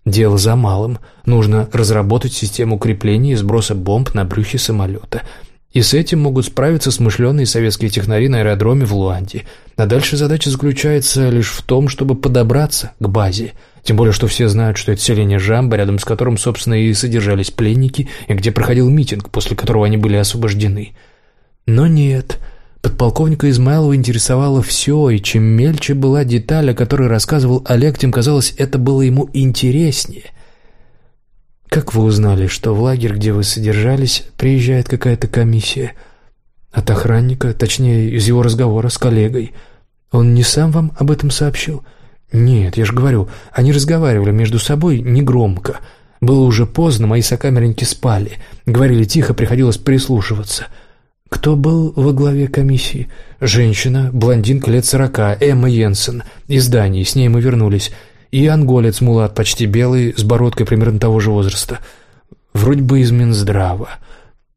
A: Дело за малым. Нужно разработать систему крепления и сброса бомб на брюхе самолета. И с этим могут справиться смышленые советские технари на аэродроме в Луанде. А дальше задача заключается лишь в том, чтобы подобраться к базе. Тем более, что все знают, что это селение Жамба, рядом с которым, собственно, и содержались пленники, и где проходил митинг, после которого они были освобождены. Но нет, подполковника Измайлова интересовало все, и чем мельче была деталь, о которой рассказывал Олег, тем казалось, это было ему интереснее. Как вы узнали, что в лагерь, где вы содержались, приезжает какая-то комиссия? От охранника, точнее, из его разговора с коллегой. Он не сам вам об этом сообщил? Нет, я же говорю, они разговаривали между собой негромко. Было уже поздно, мои сокамерники спали. Говорили тихо, приходилось прислушиваться. Кто был во главе комиссии? Женщина, блондинка лет сорока, Эмма Йенсен. Из Дании, с ней мы вернулись и анголец Мулат, почти белый, с бородкой примерно того же возраста. Вроде бы из Минздрава.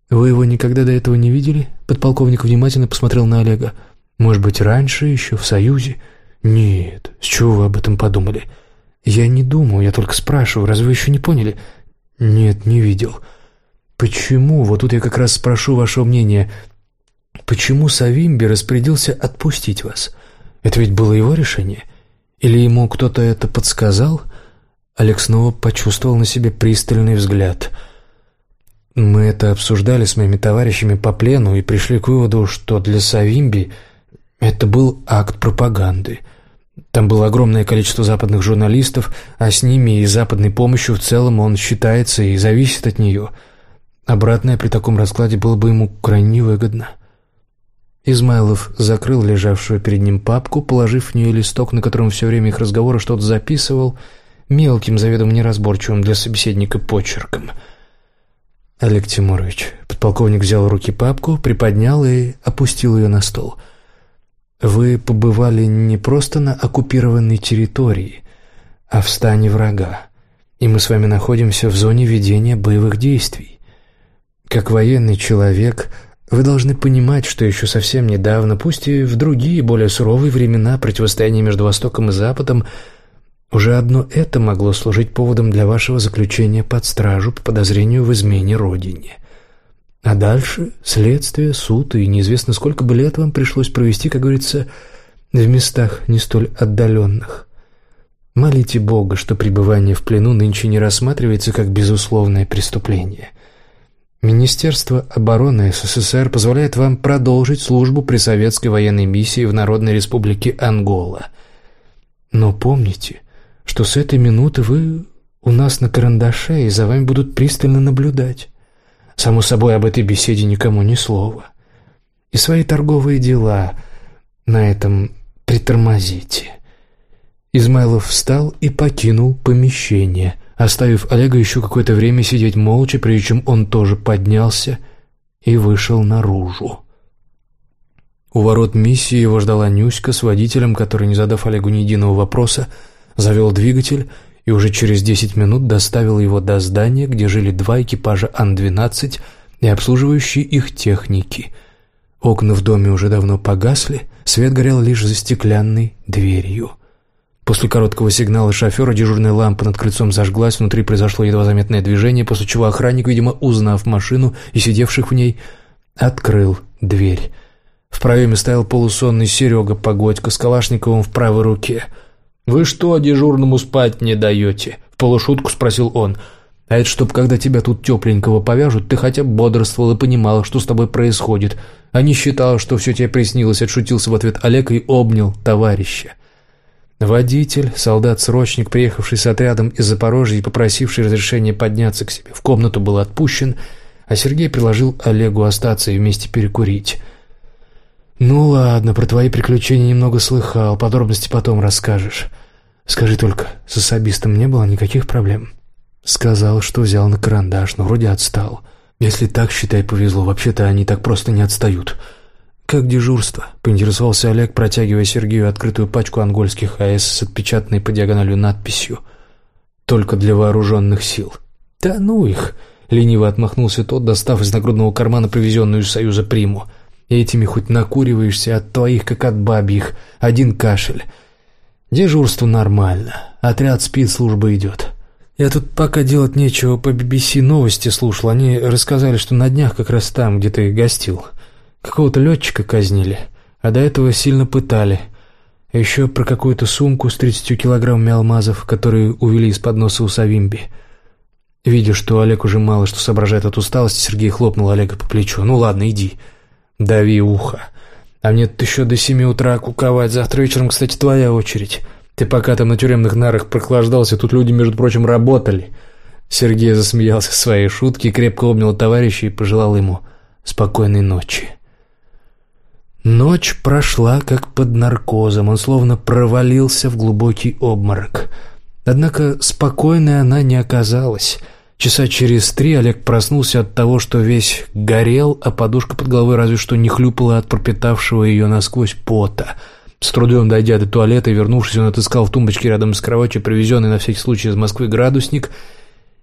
A: Вы его никогда до этого не видели? Подполковник внимательно посмотрел на Олега. Может быть, раньше еще, в Союзе? Нет, с чего вы об этом подумали? Я не думаю, я только спрашиваю, разве вы еще не поняли? Нет, не видел. Почему? Вот тут я как раз спрошу ваше мнение. Почему Савимби распорядился отпустить вас? Это ведь было его решение. Или ему кто-то это подсказал? Олег снова почувствовал на себе пристальный взгляд. Мы это обсуждали с моими товарищами по плену и пришли к выводу, что для Савимби это был акт пропаганды. Там было огромное количество западных журналистов, а с ними и западной помощью в целом он считается и зависит от нее. Обратное при таком раскладе было бы ему крайне выгодно. Измайлов закрыл лежавшую перед ним папку, положив в нее листок, на котором все время их разговора что-то записывал, мелким, заведомо неразборчивым для собеседника почерком. Олег Тимурович, подполковник взял в руки папку, приподнял и опустил ее на стол. «Вы побывали не просто на оккупированной территории, а в стане врага, и мы с вами находимся в зоне ведения боевых действий. Как военный человек...» Вы должны понимать, что еще совсем недавно, пусть и в другие, более суровые времена противостояния между Востоком и Западом, уже одно это могло служить поводом для вашего заключения под стражу по подозрению в измене Родине. А дальше следствие, суд, и неизвестно, сколько бы лет вам пришлось провести, как говорится, в местах не столь отдаленных. Молите Бога, что пребывание в плену нынче не рассматривается как безусловное преступление – Министерство обороны СССР позволяет вам продолжить службу при советской военной миссии в Народной Республике Ангола. Но помните, что с этой минуты вы у нас на карандаше, и за вами будут пристально наблюдать. Само собой, об этой беседе никому ни слова. И свои торговые дела на этом притормозите. Измайлов встал и покинул помещение – оставив Олега еще какое-то время сидеть молча, прежде чем он тоже поднялся и вышел наружу. У ворот миссии его ждала Нюська с водителем, который, не задав Олегу ни единого вопроса, завел двигатель и уже через десять минут доставил его до здания, где жили два экипажа Ан-12 и обслуживающие их техники. Окна в доме уже давно погасли, свет горел лишь за стеклянной дверью. После короткого сигнала шофера дежурная лампа над крыльцом зажглась, внутри произошло едва заметное движение, после чего охранник, видимо, узнав машину и сидевших в ней, открыл дверь. В проеме стоял полусонный Серега Погодько с Калашниковым в правой руке. «Вы что, дежурному спать не даете?» — в полушутку спросил он. «А это чтоб, когда тебя тут тепленького повяжут, ты хотя бы бодрствовал и понимал, что с тобой происходит, а не считал, что все тебе приснилось», — отшутился в ответ Олег и обнял товарища. Водитель, солдат-срочник, приехавший с отрядом из Запорожья и попросивший разрешения подняться к себе в комнату, был отпущен, а Сергей предложил Олегу остаться и вместе перекурить. «Ну ладно, про твои приключения немного слыхал, подробности потом расскажешь. Скажи только, с особистом не было никаких проблем?» Сказал, что взял на карандаш, но вроде отстал. Если так, считай, повезло. Вообще-то они так просто не отстают. «Как дежурство?» — поинтересовался Олег, протягивая Сергею открытую пачку ангольских АЭС с отпечатанной по диагонали надписью «Только для вооруженных сил». «Да ну их!» — лениво отмахнулся тот, достав из нагрудного кармана привезенную из Союза приму. «Этими хоть накуриваешься от твоих, как от бабьих. Один кашель. Дежурство нормально. Отряд спит, служба идет». Я тут пока делать нечего, по BBC новости слушал. Они рассказали, что на днях как раз там, где ты гостил. Какого-то летчика казнили, а до этого сильно пытали. А еще про какую-то сумку с 30 килограммами алмазов, которые увели из-под носа у Савимби. Видя, что Олег уже мало что соображает от усталости, Сергей хлопнул Олега по плечу. «Ну ладно, иди, дави ухо. А мне тут еще до семи утра куковать. Завтра вечером, кстати, твоя очередь. Ты пока там на тюремных нарах прохлаждался, тут люди, между прочим, работали. Сергей засмеялся своей шутке, крепко обнял товарища и пожелал ему спокойной ночи. Ночь прошла как под наркозом, он словно провалился в глубокий обморок. Однако спокойной она не оказалась. Часа через три Олег проснулся от того, что весь горел, а подушка под головой разве что не хлюпала от пропитавшего ее насквозь пота. С трудом дойдя до туалета и вернувшись, он отыскал в тумбочке рядом с кроватью привезенный на всякий случай из Москвы градусник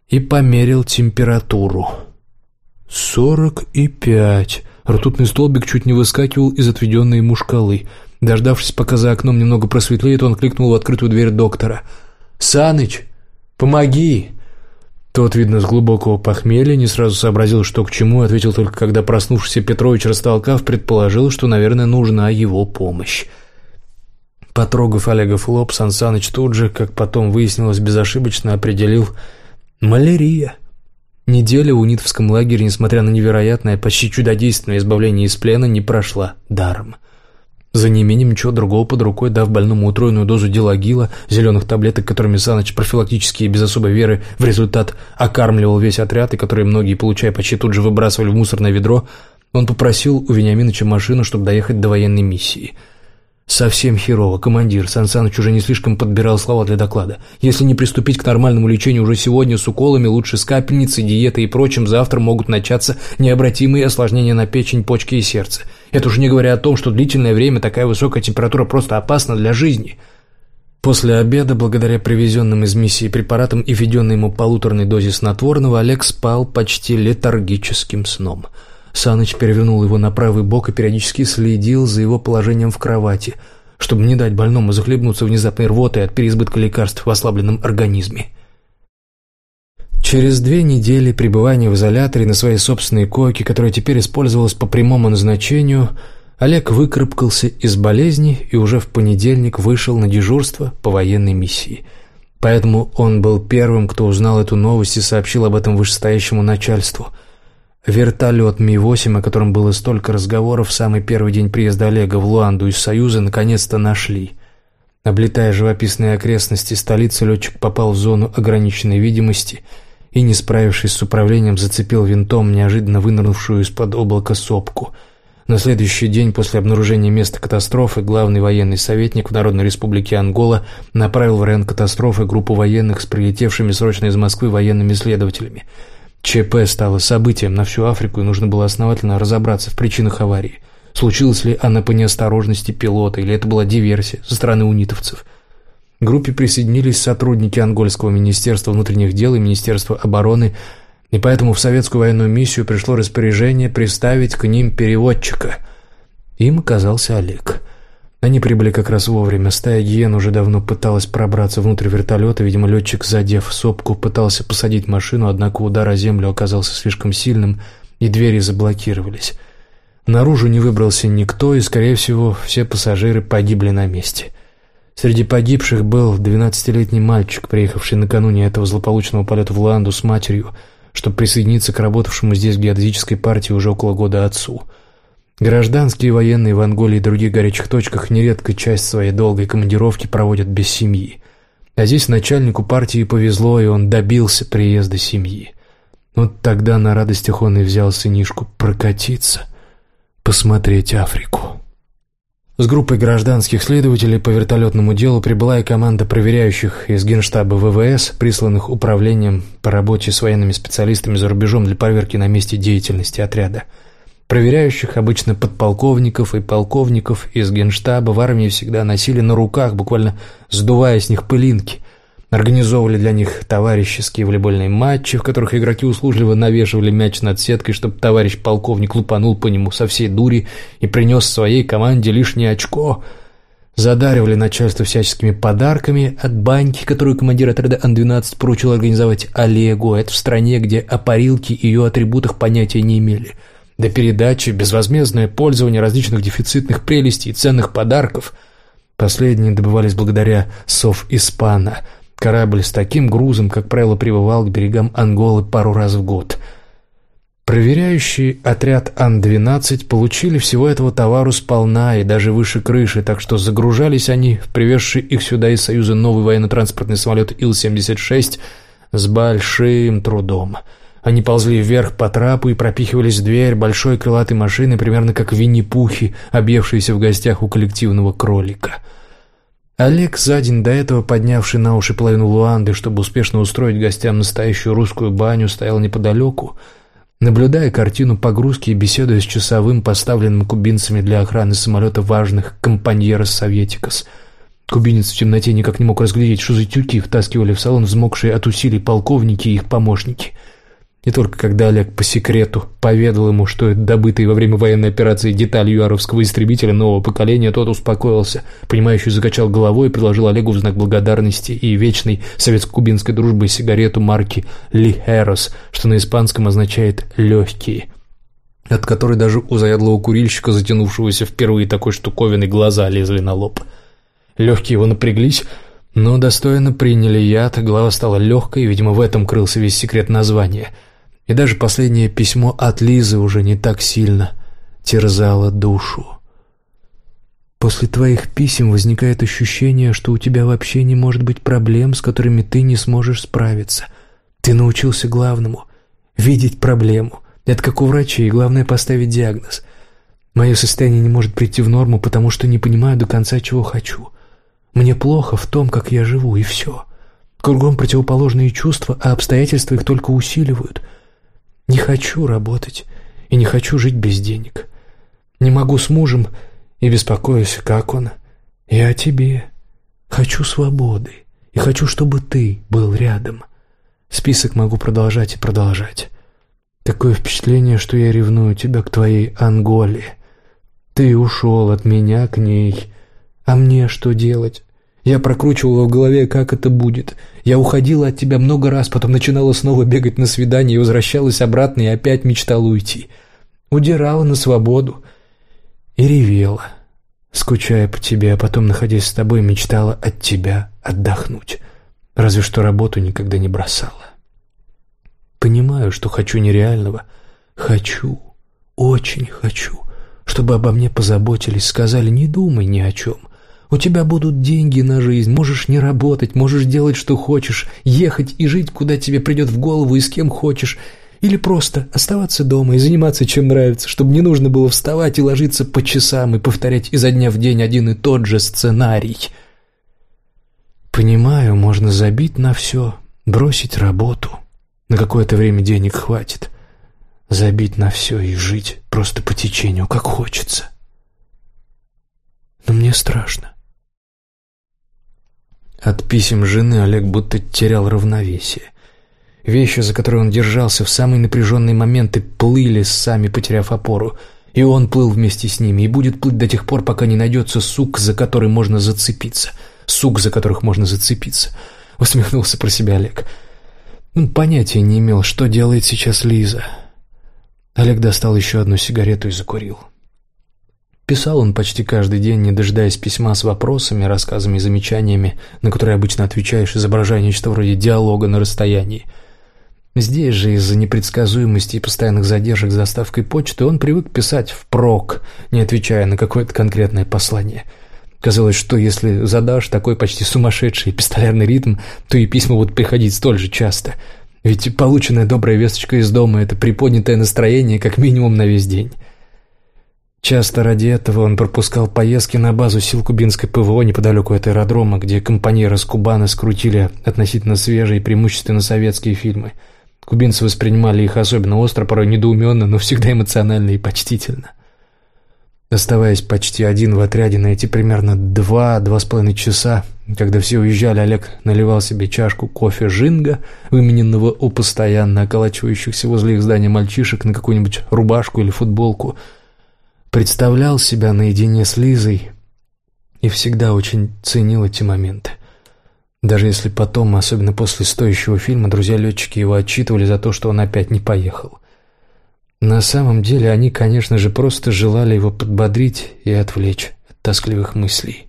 A: и померил температуру. «Сорок и пять». Ртутный столбик чуть не выскакивал из отведенной ему шкалы. Дождавшись, пока за окном немного просветлеет, он кликнул в открытую дверь доктора. «Саныч, помоги!» Тот, видно, с глубокого похмелья не сразу сообразил, что к чему, ответил только, когда проснувшийся Петрович, растолкав, предположил, что, наверное, нужна его помощь. Потрогав Олегов лоб, Сан Саныч тут же, как потом выяснилось, безошибочно определил «малярия». Неделя в Унитовском лагере, несмотря на невероятное, почти чудодейственное избавление из плена, не прошла даром. За неимением ничего другого под рукой, дав больному утроенную дозу делагила, зеленых таблеток, которыми Саныч профилактически и без особой веры в результат окармливал весь отряд, и которые многие, получая, почти тут же выбрасывали в мусорное ведро, он попросил у Вениаминовича машину, чтобы доехать до военной миссии – Совсем херово. Командир Сан Саныч уже не слишком подбирал слова для доклада. Если не приступить к нормальному лечению уже сегодня с уколами, лучше с капельницей, диетой и прочим, завтра могут начаться необратимые осложнения на печень, почки и сердце. Это уже не говоря о том, что длительное время такая высокая температура просто опасна для жизни. После обеда, благодаря привезенным из миссии препаратам и введенной ему полуторной дозе снотворного, Олег спал почти летаргическим сном – Саныч перевернул его на правый бок и периодически следил за его положением в кровати, чтобы не дать больному захлебнуться внезапной рвотой от переизбытка лекарств в ослабленном организме. Через две недели пребывания в изоляторе на своей собственной койке, которая теперь использовалась по прямому назначению, Олег выкарабкался из болезни и уже в понедельник вышел на дежурство по военной миссии. Поэтому он был первым, кто узнал эту новость и сообщил об этом вышестоящему начальству – Вертолет Ми-8, о котором было столько разговоров в самый первый день приезда Олега в Луанду из Союза, наконец-то нашли. Облетая живописные окрестности столицы, летчик попал в зону ограниченной видимости и, не справившись с управлением, зацепил винтом неожиданно вынырнувшую из-под облака сопку. На следующий день после обнаружения места катастрофы главный военный советник в Народной Республике Ангола направил в район катастрофы группу военных с прилетевшими срочно из Москвы военными следователями – ЧП стало событием на всю Африку, и нужно было основательно разобраться в причинах аварии. Случилась ли она по неосторожности пилота, или это была диверсия со стороны унитовцев. К группе присоединились сотрудники Ангольского министерства внутренних дел и Министерства обороны, и поэтому в советскую военную миссию пришло распоряжение приставить к ним переводчика. Им оказался Олег – они прибыли как раз вовремя. Стая гиен уже давно пыталась пробраться внутрь вертолета. Видимо, летчик, задев сопку, пытался посадить машину, однако удар о землю оказался слишком сильным, и двери заблокировались. Наружу не выбрался никто, и, скорее всего, все пассажиры погибли на месте. Среди погибших был 12-летний мальчик, приехавший накануне этого злополучного полета в Ланду с матерью, чтобы присоединиться к работавшему здесь геодезической партии уже около года отцу – Гражданские военные в Анголе и других горячих точках нередко часть своей долгой командировки проводят без семьи. А здесь начальнику партии повезло, и он добился приезда семьи. Вот тогда на радостях он и взял сынишку прокатиться, посмотреть Африку. С группой гражданских следователей по вертолетному делу прибыла и команда проверяющих из Генштаба ВВС, присланных управлением по работе с военными специалистами за рубежом для проверки на месте деятельности отряда – Проверяющих обычно подполковников и полковников из генштаба в армии всегда носили на руках, буквально сдувая с них пылинки. Организовывали для них товарищеские волейбольные матчи, в которых игроки услужливо навешивали мяч над сеткой, чтобы товарищ полковник лупанул по нему со всей дури и принес своей команде лишнее очко. Задаривали начальство всяческими подарками от баньки, которую командир отряда Ан-12 поручил организовать Олегу. Это в стране, где о парилке и ее атрибутах понятия не имели – до передачи, безвозмездное пользование различных дефицитных прелестей и ценных подарков. Последние добывались благодаря Сов Испана. Корабль с таким грузом, как правило, прибывал к берегам Анголы пару раз в год. Проверяющий отряд Ан-12 получили всего этого товару сполна и даже выше крыши, так что загружались они в привезший их сюда из Союза новый военно-транспортный самолет Ил-76 С большим трудом. Они ползли вверх по трапу и пропихивались в дверь большой крылатой машины, примерно как Винни-Пухи, объевшиеся в гостях у коллективного кролика. Олег, за день до этого поднявший на уши половину Луанды, чтобы успешно устроить гостям настоящую русскую баню, стоял неподалеку, наблюдая картину погрузки и беседуя с часовым, поставленным кубинцами для охраны самолета важных компаньерос советикос. Кубинец в темноте никак не мог разглядеть, что за тюки втаскивали в салон взмокшие от усилий полковники и их помощники — и только когда Олег по секрету поведал ему, что это добытые во время военной операции деталь юаровского истребителя нового поколения, тот успокоился, понимающий закачал головой и предложил Олегу в знак благодарности и вечной советско-кубинской дружбы сигарету марки «Лихерос», что на испанском означает «легкие», от которой даже у заядлого курильщика, затянувшегося впервые такой штуковиной, глаза лезли на лоб. Легкие его напряглись, но достойно приняли яд, голова стала легкой, видимо, в этом крылся весь секрет названия – и даже последнее письмо от Лизы уже не так сильно терзало душу. После твоих писем возникает ощущение, что у тебя вообще не может быть проблем, с которыми ты не сможешь справиться. Ты научился главному — видеть проблему. Это как у врачей, главное — поставить диагноз. Мое состояние не может прийти в норму, потому что не понимаю до конца, чего хочу. Мне плохо в том, как я живу, и все. Кругом противоположные чувства, а обстоятельства их только усиливают — не хочу работать и не хочу жить без денег. Не могу с мужем и беспокоюсь, как он. Я о тебе. Хочу свободы и хочу, чтобы ты был рядом. Список могу продолжать и продолжать. Такое впечатление, что я ревную тебя к твоей Анголе. Ты ушел от меня к ней. А мне что делать? Я прокручивала в голове, как это будет. Я уходила от тебя много раз, потом начинала снова бегать на свидание и возвращалась обратно и опять мечтала уйти. Удирала на свободу и ревела, скучая по тебе, а потом, находясь с тобой, мечтала от тебя отдохнуть. Разве что работу никогда не бросала. Понимаю, что хочу нереального. Хочу, очень хочу, чтобы обо мне позаботились, сказали, не думай ни о чем. У тебя будут деньги на жизнь, можешь не работать, можешь делать, что хочешь, ехать и жить, куда тебе придет в голову и с кем хочешь, или просто оставаться дома и заниматься чем нравится, чтобы не нужно было вставать и ложиться по часам и повторять изо дня в день один и тот же сценарий. Понимаю, можно забить на все, бросить работу. На какое-то время денег хватит. Забить на все и жить просто по течению, как хочется. Но мне страшно. От писем жены Олег будто терял равновесие. Вещи, за которые он держался в самые напряженные моменты, плыли, сами потеряв опору. И он плыл вместе с ними, и будет плыть до тех пор, пока не найдется сук, за который можно зацепиться. Сук, за которых можно зацепиться. Усмехнулся про себя Олег. Ну, понятия не имел, что делает сейчас Лиза. Олег достал еще одну сигарету и закурил. Писал он почти каждый день, не дожидаясь письма с вопросами, рассказами и замечаниями, на которые обычно отвечаешь, изображая нечто вроде диалога на расстоянии. Здесь же из-за непредсказуемости и постоянных задержек с доставкой почты он привык писать впрок, не отвечая на какое-то конкретное послание. Казалось, что если задашь такой почти сумасшедший пистолярный ритм, то и письма будут приходить столь же часто. Ведь полученная добрая весточка из дома — это приподнятое настроение как минимум на весь день. Часто ради этого он пропускал поездки на базу сил кубинской ПВО неподалеку от аэродрома, где компаньеры с Кубана скрутили относительно свежие, преимущественно советские фильмы. Кубинцы воспринимали их особенно остро, порой недоуменно, но всегда эмоционально и почтительно. Оставаясь почти один в отряде на эти примерно два-два с половиной часа, когда все уезжали, Олег наливал себе чашку кофе «Жинга», вымененного у постоянно околачивающихся возле их здания мальчишек на какую-нибудь рубашку или футболку – представлял себя наедине с Лизой и всегда очень ценил эти моменты. Даже если потом, особенно после стоящего фильма, друзья-летчики его отчитывали за то, что он опять не поехал. На самом деле они, конечно же, просто желали его подбодрить и отвлечь от тоскливых мыслей.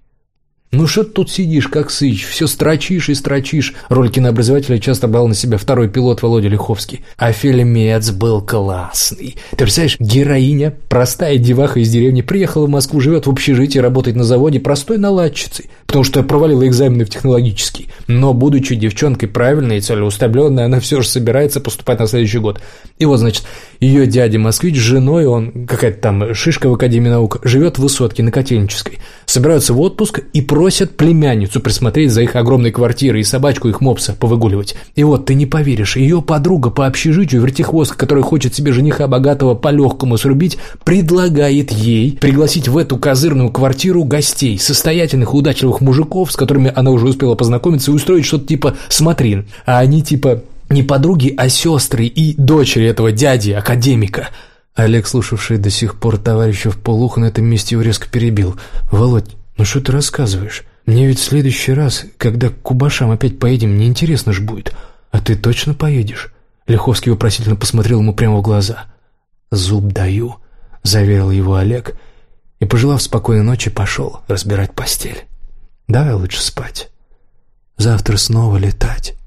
A: Ну что ты тут сидишь, как сыч, все строчишь и строчишь. Роль кинообразователя часто брал на себя второй пилот Володя Лиховский. А фильмец был классный. Ты представляешь, героиня, простая деваха из деревни, приехала в Москву, живет в общежитии, работает на заводе простой наладчицей, потому что провалила экзамены в технологический. Но, будучи девчонкой правильной и целеустремленной, она все же собирается поступать на следующий год. И вот, значит, ее дядя москвич с женой, он какая-то там шишка в Академии наук, живет в высотке на Котельнической. Собираются в отпуск и просят племянницу присмотреть за их огромной квартирой и собачку их мопса повыгуливать. И вот, ты не поверишь, ее подруга по общежитию, вертихвостка, которая хочет себе жениха богатого по-легкому срубить, предлагает ей пригласить в эту козырную квартиру гостей, состоятельных и удачливых мужиков, с которыми она уже успела познакомиться, и устроить что-то типа «смотрин». А они типа не подруги, а сестры и дочери этого дяди, академика. Олег, слушавший до сих пор товарища в полуху, на этом месте его резко перебил. «Володь, ну что ты рассказываешь? Мне ведь в следующий раз, когда к Кубашам опять поедем, мне интересно ж будет. А ты точно поедешь?» Лиховский вопросительно посмотрел ему прямо в глаза. «Зуб даю», — заверил его Олег, и, пожелав спокойной ночи, пошел разбирать постель. «Давай лучше спать. Завтра снова летать».